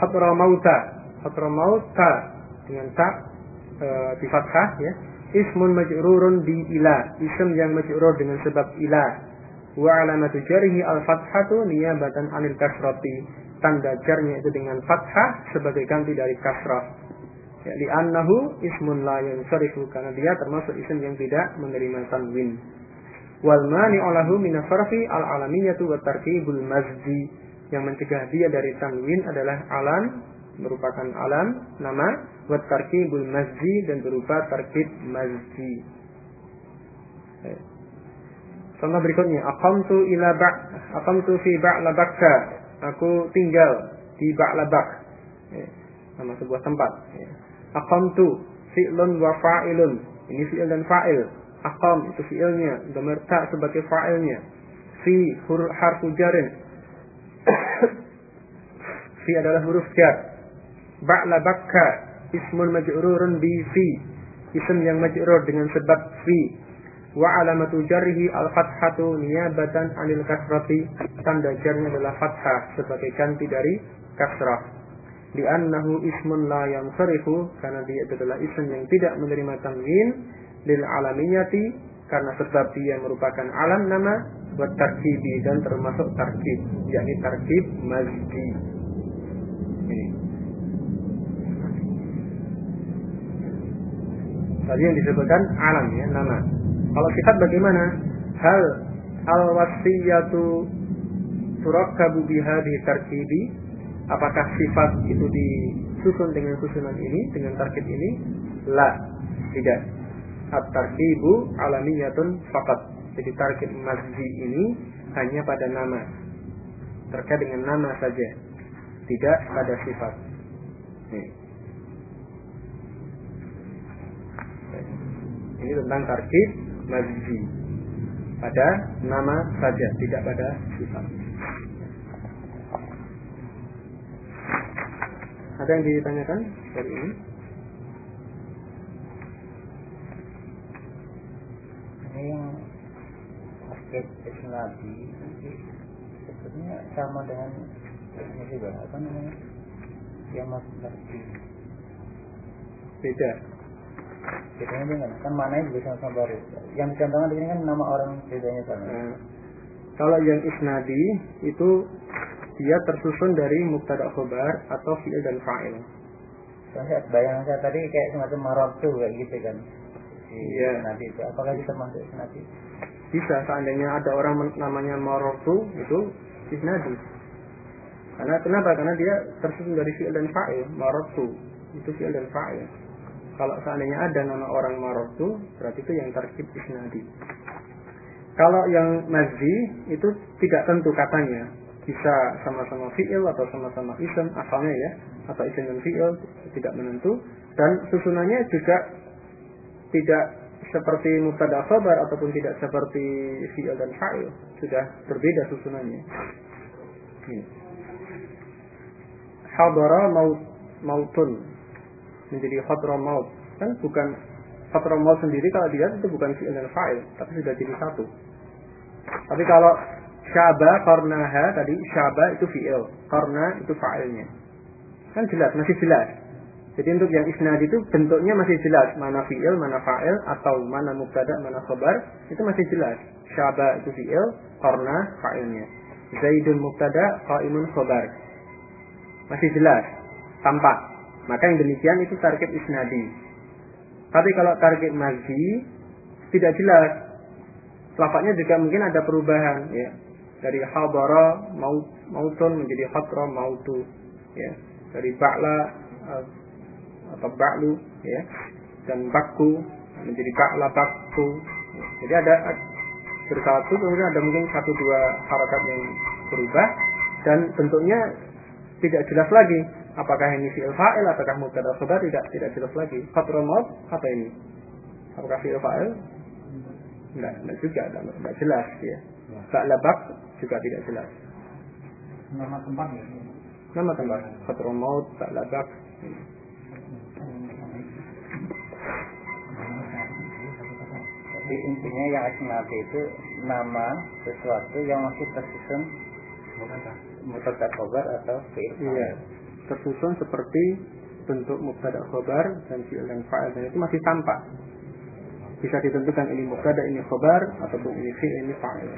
hatra mauta. Hatra mauta. Dengan tak e, di fathah ya. Ismun majrurun di ila. Ism yang majrur dengan sebab ila. Wa alamatu jarihi al fathatu niyabatan anil kasrati. Tanda jarnya itu dengan fathah sebagai ganti dari kasrah. Ya li annahu ismun la yansarifu. Karena dia termasuk ism yang tidak menerima tanwin. Wal mani olahu min al alamiyatu wa tarkibul mazdi yang mencegah dia dari tanwin adalah alam merupakan alam nama buat tarkibul masjid dan berupa tarkib masjid Ya. Contoh berikutnya, aqamtu ila ba' aqamtu fi ba'labakka. Aku tinggal di ba'labak. Nama sebuah tempat. Aqamtu fi'lun wa fa'ilun. Ini fi'il dan fa'il. Aqam itu fi'ilnya, dhamir sebagai fa'ilnya. Fi huruf harfu jarin. Fi adalah huruf jar. Ba'labakka ismun maj'rurun bi fi. Isim yang maj'rur dengan sebab fi wa alamatu jarrihi al fathatu niyabatan anil kasrati tanda jarnya adalah fathah sebagai ganti dari kasrah di annahu ismun la yang sarifu karena dia adalah isim yang tidak menerima tanwin lil alamiyati karena sebab dia merupakan alam nama buat tarkibi dan termasuk tarkib yakni tarkib mazdi tadi yang disebutkan alam ya nama kalau sifat bagaimana? Hal al wasiyatu turakkabu bihadhi tarkibi? Apakah sifat itu disusun dengan susunan ini, dengan tarkib ini? La, tidak. At-tarkibu alamiyatun fakat. Jadi tarkib masjid ini hanya pada nama. Terkait dengan nama saja. Tidak pada sifat. Ini. Ini tentang tarkib majzi pada nama saja tidak pada sifat. Ada yang ditanyakan dari ini? Ini yang paket isnabi sebetulnya sama dengan ini juga apa namanya? Yang masuk beda bedanya dengan kan mana juga sama-sama baru yang dicontohkan di sini kan nama orang bedanya sama. Nah, kalau yang isnadi itu dia tersusun dari mubtada khobar atau fi'il dan fa'il. Saya bayangan saya tadi kayak semacam marotu kayak gitu kan. Iya. isnadi itu. Apakah itu termasuk isnadi? Bisa seandainya ada orang namanya marotu itu isnadi. Karena kenapa? Karena dia tersusun dari fi'il dan fa'il marotu itu fi'il dan fa'il kalau seandainya ada nama orang marotu, berarti itu yang terkip isnadi. Kalau yang mazdi itu tidak tentu katanya. Bisa sama-sama fi'il atau sama-sama isim asalnya ya. Atau isim dan fi'il tidak menentu. Dan susunannya juga tidak seperti mubtada khabar ataupun tidak seperti fi'il dan fa'il. Sudah berbeda susunannya. Hadara maut mautun menjadi khatra maut. Kan bukan khatra maut sendiri kalau dilihat itu bukan fi'il dan fa'il tapi sudah jadi satu. Tapi kalau syaba karnaha tadi syaba itu fi'il karna itu fa'ilnya. Kan jelas masih jelas. Jadi untuk yang isnad itu bentuknya masih jelas. Mana fi'il mana fa'il atau mana mubtada mana khabar itu masih jelas. Syaba itu fi'il karna fa'ilnya. Zaidun mubtada qaimun khabar. Masih jelas tampak maka yang demikian itu target isnadi. Tapi kalau target mazi tidak jelas. Lafadznya juga mungkin ada perubahan ya. Dari hadara maut mautun menjadi hatra mautu ya. Dari ba'la eh, atau ba'lu ya. Dan bakku menjadi ba'la bakku. Jadi ada bersatu kemudian ada mungkin satu dua harakat yang berubah dan bentuknya tidak jelas lagi apakah ini fi'il fa'il ataukah mubtada khabar? Tidak tidak jelas lagi. Khatrul maut apa ini? Apakah fi'il fa'il? Tidak tidak juga tidak, tidak jelas ya. Bak juga tidak jelas. Nama tempat ya nama tempat. Khatrul maut bak Jadi intinya yang asnafi itu nama sesuatu yang masih tersusun mubtada. khabar atau fi'il Iya tersusun seperti bentuk mubtada khobar dan fi'il dan fa'il dan itu masih tampak. Bisa ditentukan ini mubtada, ini khobar ataupun ini fi'il, ini fa'il.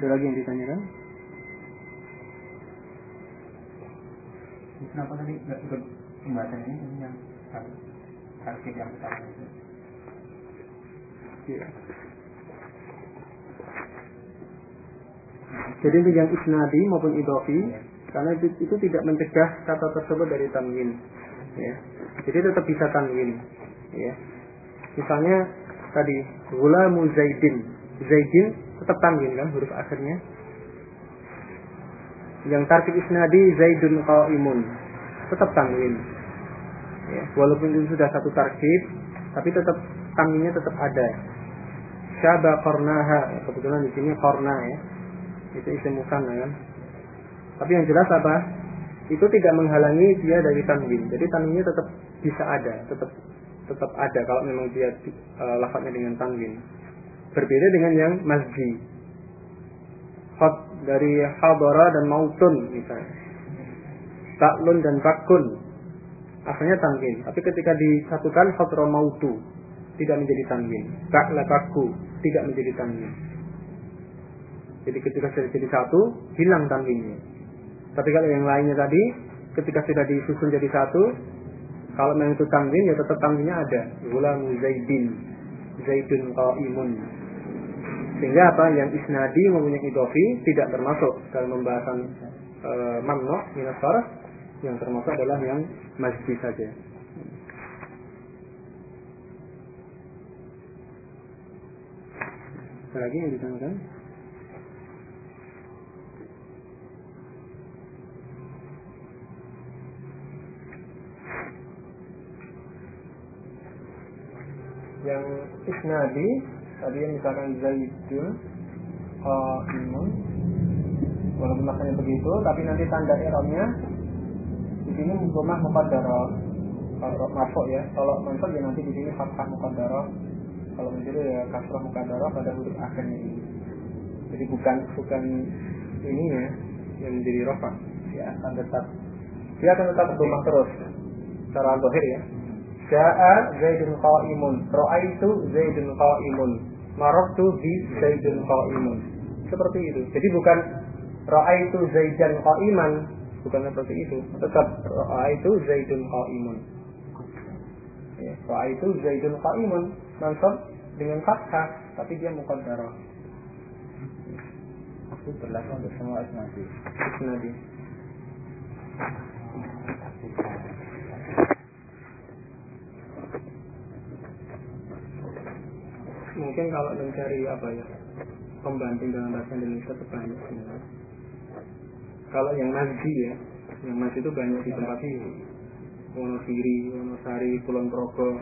Ada lagi yang ditanyakan? Kenapa tadi nggak ikut pembahasan ini yang satu? Tarkib yang pertama itu. Ya. Jadi untuk yang isnadi maupun idofi, karena itu, itu tidak mencegah kata tersebut dari tanwin. Ya. Jadi tetap bisa tanwin. Ya. Misalnya tadi gulamu zaidin. Zaidin tetap tanwin kan huruf akhirnya. Yang tarkib isnadi zaidun qaimun. Tetap tanwin. Ya. Walaupun itu sudah satu tarkib, tapi tetap tanwinnya tetap ada. Syaba qarnaha. Kebetulan di sini qarna ya. Itu isim musanna kan. Tapi yang jelas apa? Itu tidak menghalangi dia dari tanwin. Jadi tanwinnya tetap bisa ada, tetap tetap ada kalau memang dia uh, lafadznya dengan tanwin. Berbeda dengan yang masji. Hot dari habara dan mautun misalnya. Taklun dan bakun. Asalnya tanwin, tapi ketika disatukan hadra mautu tidak menjadi tanwin. Bakla baku tidak menjadi tanwin. Jadi ketika sudah jadi satu, hilang tanwinnya. Tapi kalau yang lainnya tadi, ketika sudah disusun jadi satu, kalau memang itu tanwin ya tetap tanwinnya ada. Gulamu Zaidin, Zaidun qaimun. Sehingga apa yang isnadi mempunyai idofi tidak termasuk dalam pembahasan e, mamnu minas yang termasuk adalah yang masjid saja. Ada lagi yang ditanyakan? yang isnadi tadi yang misalkan zaidun qaimun walaupun maknanya begitu tapi nanti tanda di sini rumah muqaddarah kalau masuk ya kalau masuk ya nanti di sini fathah muqaddarah kalau menjadi ya kasrah muqaddarah pada huruf akhirnya ini jadi bukan bukan ini ya yang menjadi rofa ya akan tetap dia akan tetap rumah terus secara zahir ya Ja'a Zaidun qa'imun. Ra'aitu Zaidun qa'imun. Maroktu bi Zaidun qa'imun. Seperti itu. Jadi bukan ra'aitu Zaidan qa'iman, bukan seperti itu. Tetap ra'aitu Zaidun qa'imun. Ya, ra'aitu Zaidun qa'imun. Mansab dengan fathah, tapi dia muqaddarah. Itu berlaku untuk semua isnadi. Isnadi. mungkin kalau mencari apa ya pembanding dalam bahasa Indonesia itu banyak sebenarnya. Kalau yang nazi ya, yang nazi itu banyak di tempat ini. Wonosiri, Wonosari, Kulon Progo,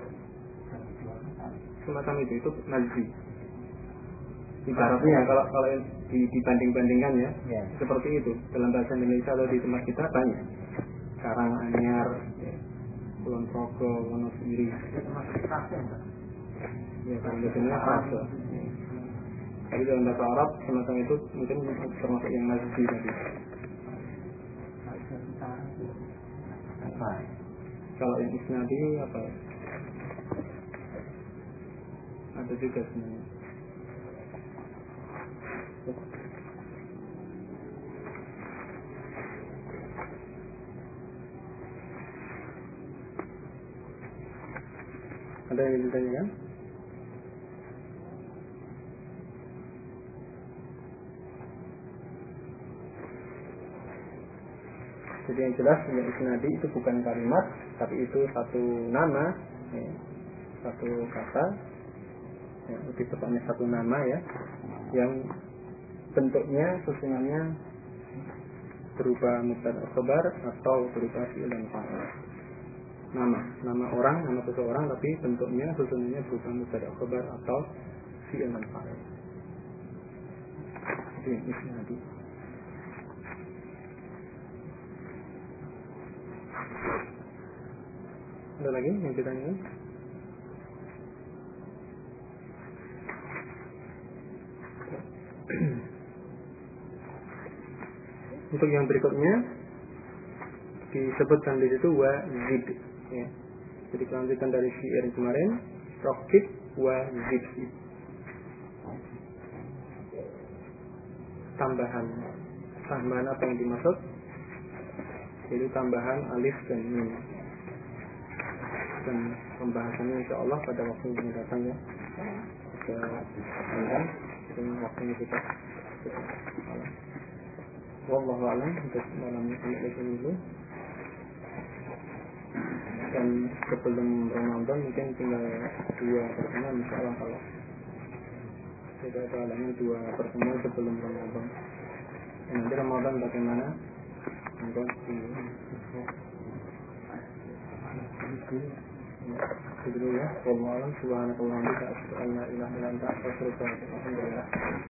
semacam itu itu nazi. Ibaratnya kalau kalau dibanding-bandingkan ya, ya, seperti itu dalam bahasa Indonesia atau di tempat kita banyak. Karanganyar, ya, Kulon Progo, Wonosiri ya karena biasanya fase tapi dalam bahasa Arab semacam itu mungkin termasuk yang nazbi tadi kalau yang isnadi apa? Ada juga sebenarnya. Ada yang ditanyakan? Jadi yang jelas yang isnadi itu bukan kalimat, tapi itu satu nama, ya, satu kata, ya, lebih tepatnya satu nama ya, yang bentuknya susunannya berupa mubtada khabar atau berupa fi'il dan fa'il. Nama, nama orang, nama seseorang tapi bentuknya susunannya berupa mubtada khabar atau fi'il dan fa'il. Itu yang isnadi. Ada lagi yang ingin? Untuk yang berikutnya disebutkan di situ wa zid ya. Jadi kelanjutan dari syair kemarin rokib wa zid tambahan tambahan apa yang dimaksud jadi tambahan alif dan mim. Dan pembahasannya insya Allah pada waktu yang datang ya. Ke dan waktunya kita Wallahu a'lam. Untuk malam ini dulu dan sebelum Ramadan mungkin tinggal dua pertemuan insya Allah kalau tidak ada dua pertemuan sebelum Ramadan. Dan nanti Ramadan bagaimana ilaik.